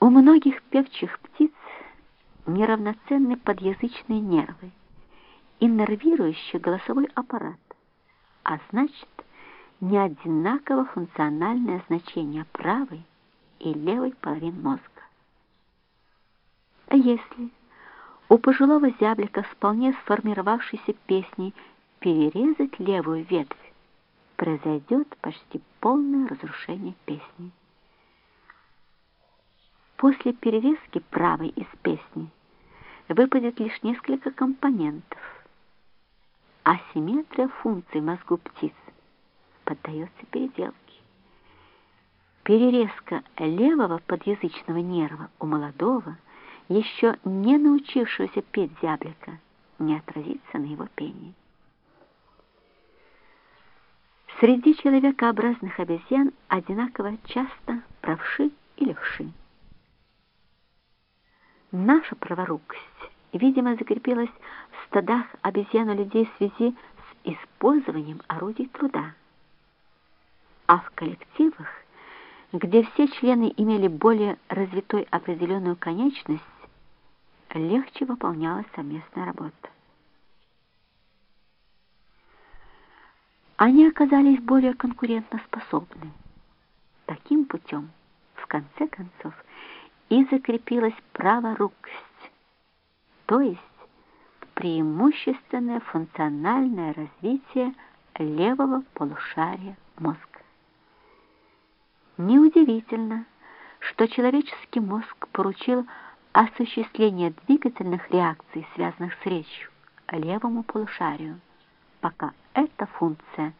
У многих певчих птиц неравноценны подъязычные нервы и нервирующий голосовой аппарат, а значит, не одинаково функциональное значение правой и левой половин мозга. А если у пожилого зяблика вполне сформировавшейся песней перерезать левую ветвь, произойдет почти полное разрушение песни. После перерезки правой из песни выпадет лишь несколько компонентов. Асимметрия функций мозгу птиц поддается переделке. Перерезка левого подъязычного нерва у молодого, еще не научившегося петь зяблика, не отразится на его пении. Среди человекообразных обезьян одинаково часто правши и левши. Наша праворукость, видимо, закрепилась в стадах обезьян-людей в связи с использованием орудий труда. А в коллективах, где все члены имели более развитой определенную конечность, легче выполнялась совместная работа. Они оказались более конкурентоспособны. Таким путем, в конце концов, и закрепилась праворукость, то есть преимущественное функциональное развитие левого полушария мозга. Неудивительно, что человеческий мозг поручил осуществление двигательных реакций, связанных с речью, левому полушарию, пока эта функция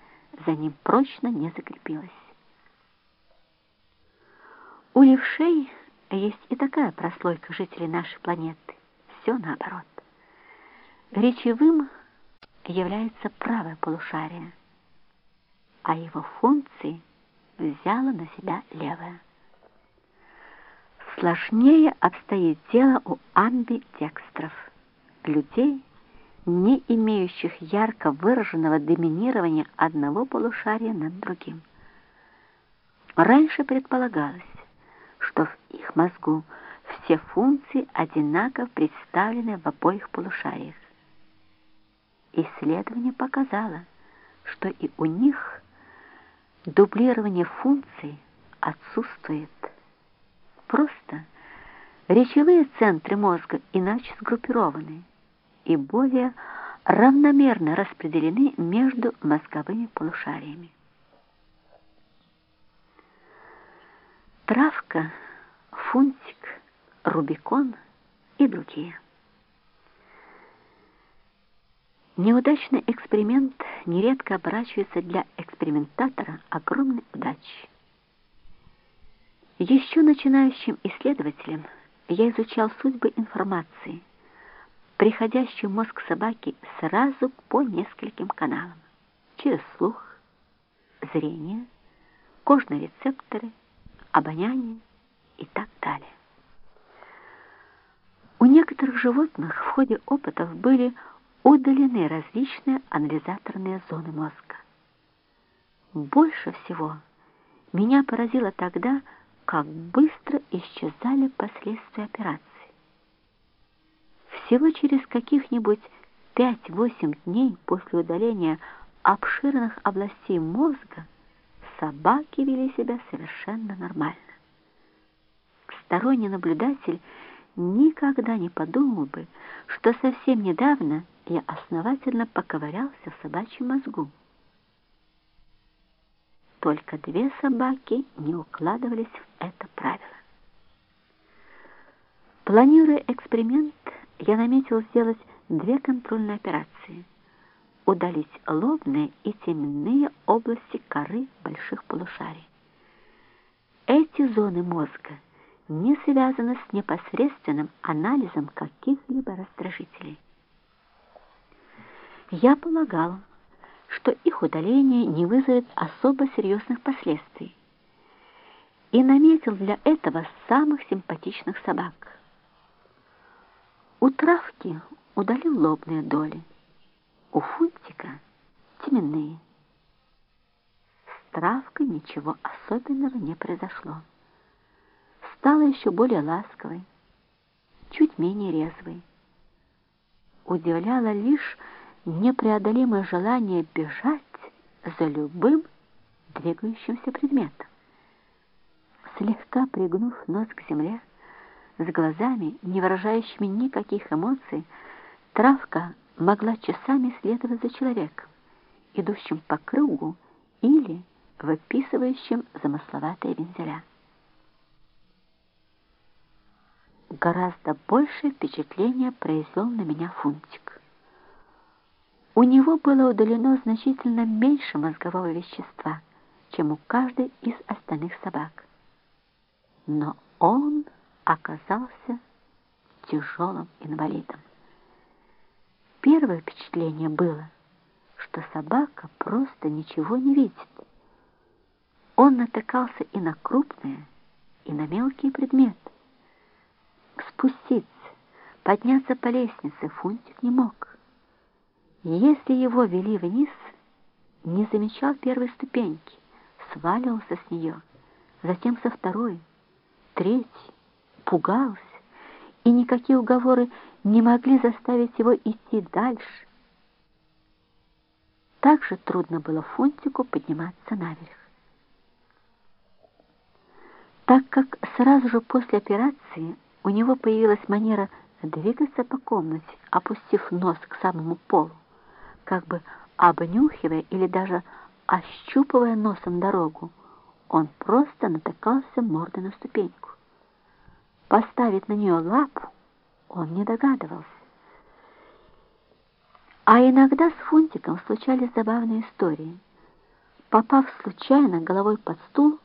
за ним прочно не закрепилась. У левшей есть и такая прослойка жителей нашей планеты. Все наоборот. Речевым является правое полушарие, а его функции взяло на себя левое. Сложнее обстоит дело у амбидекстров, людей, не имеющих ярко выраженного доминирования одного полушария над другим. Раньше предполагалось, что в их мозгу все функции одинаково представлены в обоих полушариях. Исследование показало, что и у них дублирование функций отсутствует. Просто речевые центры мозга иначе сгруппированы и более равномерно распределены между мозговыми полушариями. Травка, Фунтик, Рубикон и другие. Неудачный эксперимент нередко оборачивается для экспериментатора огромной удачей. Еще начинающим исследователем я изучал судьбы информации – приходящий в мозг собаки сразу по нескольким каналам. Через слух, зрение, кожные рецепторы, обоняние и так далее. Некоторых животных в ходе опытов были удалены различные анализаторные зоны мозга. Больше всего меня поразило тогда, как быстро исчезали последствия операции. Всего через каких-нибудь 5-8 дней после удаления обширных областей мозга собаки вели себя совершенно нормально. Сторонний наблюдатель никогда не подумал бы, что совсем недавно я основательно поковырялся в собачьем мозгу. Только две собаки не укладывались в это правило. Планируя эксперимент, я наметил сделать две контрольные операции. Удалить лобные и теменные области коры больших полушарий. Эти зоны мозга не связаны с непосредственным анализом каких-либо раздражителей. Я полагал, что их удаление не вызовет особо серьезных последствий, и наметил для этого самых симпатичных собак – у травки удалил лобные доли, у фунтика теменные. С травкой ничего особенного не произошло. Стала еще более ласковой, чуть менее резвой. Удивляло лишь непреодолимое желание бежать за любым двигающимся предметом. Слегка пригнув нос к земле, с глазами, не выражающими никаких эмоций, травка могла часами следовать за человеком, идущим по кругу или выписывающим замысловатые вензеля. Гораздо большее впечатление произвел на меня Фунтик. У него было удалено значительно меньше мозгового вещества, чем у каждой из остальных собак. Но он оказался тяжелым инвалидом. Первое впечатление было, что собака просто ничего не видит. Он натыкался и на крупные, и на мелкие предметы. Спуститься, подняться по лестнице Фунтик не мог. Если его вели вниз, не замечал первой ступеньки, сваливался с нее, затем со второй, третьей, пугался, и никакие уговоры не могли заставить его идти дальше. Так же трудно было Фунтику подниматься наверх. Так как сразу же после операции у него появилась манера двигаться по комнате, опустив нос к самому полу, как бы обнюхивая или даже ощупывая носом дорогу, он просто натыкался мордой на ступеньку. Поставить на нее лапу он не догадывался. А иногда с Фунтиком случались забавные истории. Попав случайно головой под стул,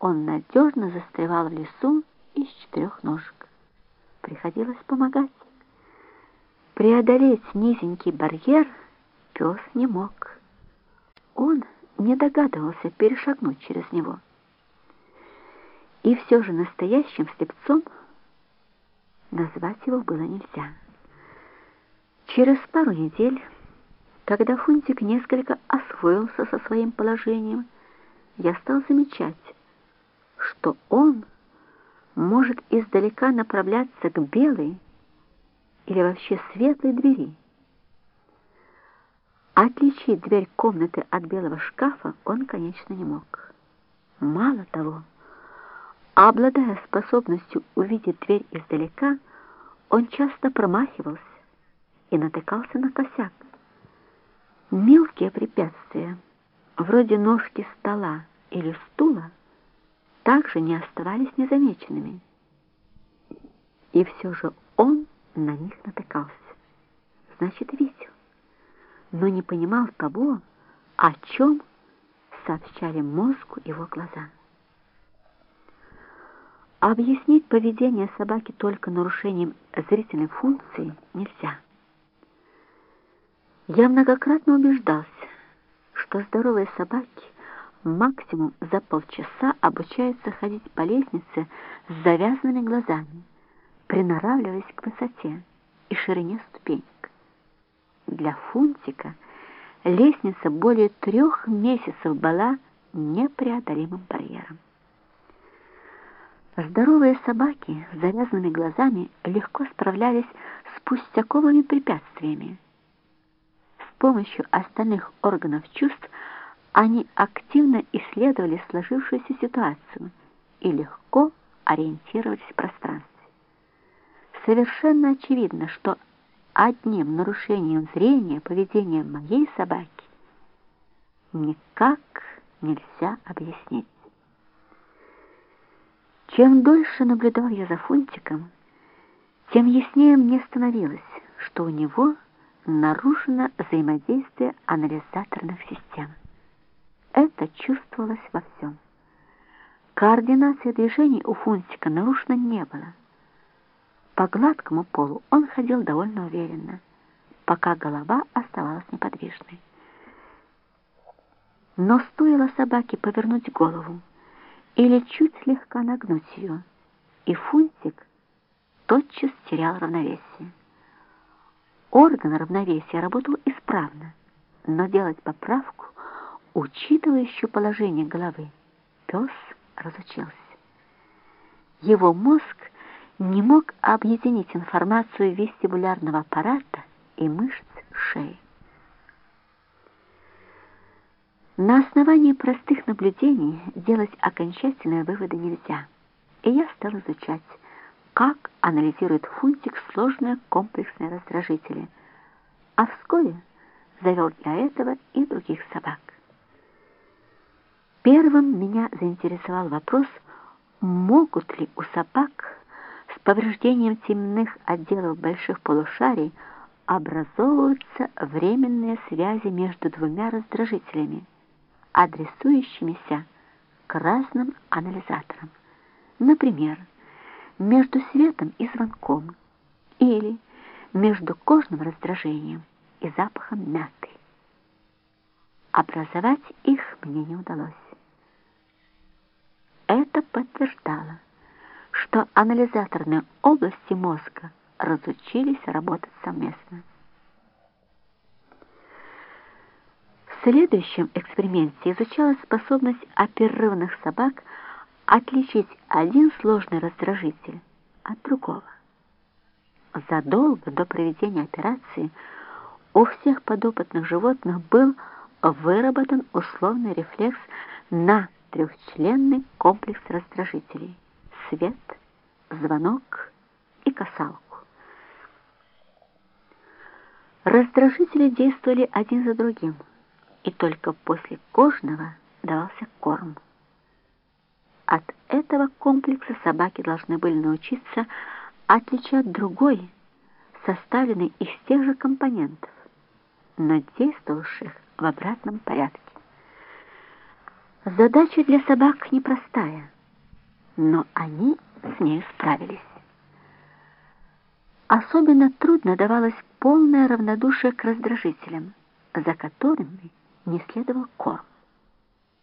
он надежно застревал в лесу из четырех ножек. Приходилось помогать. Преодолеть низенький барьер пес не мог. Он не догадывался перешагнуть через него. И все же настоящим слепцом назвать его было нельзя. Через пару недель, когда Фунтик несколько освоился со своим положением, я стал замечать, что он может издалека направляться к белой или вообще светлой двери. Отличить дверь комнаты от белого шкафа он, конечно, не мог. Мало того, обладая способностью увидеть дверь издалека, он часто промахивался и натыкался на косяк. Мелкие препятствия, вроде ножки стола или стула, также не оставались незамеченными. И все же он на них натыкался. Значит, видел, но не понимал того, о чем сообщали мозгу его глаза. Объяснить поведение собаки только нарушением зрительной функции нельзя. Я многократно убеждался, что здоровые собаки максимум за полчаса обучаются ходить по лестнице с завязанными глазами, приноравливаясь к высоте и ширине ступенек. Для Фунтика лестница более трех месяцев была непреодолимым барьером. Здоровые собаки с завязанными глазами легко справлялись с пустяковыми препятствиями. С помощью остальных органов чувств они активно исследовали сложившуюся ситуацию и легко ориентировались в пространстве. Совершенно очевидно, что одним нарушением зрения поведения моей собаки никак нельзя объяснить. Чем дольше наблюдал я за Фунтиком, тем яснее мне становилось, что у него нарушено взаимодействие анализаторных систем. Это чувствовалось во всем. Координация движений у Фунтика нарушена не было. По гладкому полу он ходил довольно уверенно, пока голова оставалась неподвижной. Но стоило собаке повернуть голову или чуть слегка нагнуть ее, и Фунтик тотчас терял равновесие. Орган равновесия работал исправно, но делать поправку учитывающую положение головы, пес разучился. Его мозг не мог объединить информацию вестибулярного аппарата и мышц шеи. На основании простых наблюдений делать окончательные выводы нельзя, и я стал изучать, как анализирует Фунтик сложные комплексные раздражители, а вскоре завел для этого и других собак. Первым меня заинтересовал вопрос, могут ли у собак с повреждением теменных отделов больших полушарий образовываться временные связи между двумя раздражителями, адресующимися к разным анализаторам. Например, между светом и звонком или между кожным раздражением и запахом мяты. Образовать их мне не удалось. Это подтверждало, что анализаторные области мозга разучились работать совместно. В следующем эксперименте изучалась способность оперированных собак отличить один сложный раздражитель от другого. Задолго до проведения операции у всех подопытных животных был выработан условный рефлекс на трехчленный комплекс раздражителей — свет, звонок и касалку. Раздражители действовали один за другим, и только после кожного давался корм. От этого комплекса собаки должны были научиться отличать другой, составленный из тех же компонентов, но действовавших в обратном порядке. Задача для собак непростая, но они с ней справились. Особенно трудно давалось полное равнодушие к раздражителям, за которыми не следовал корм.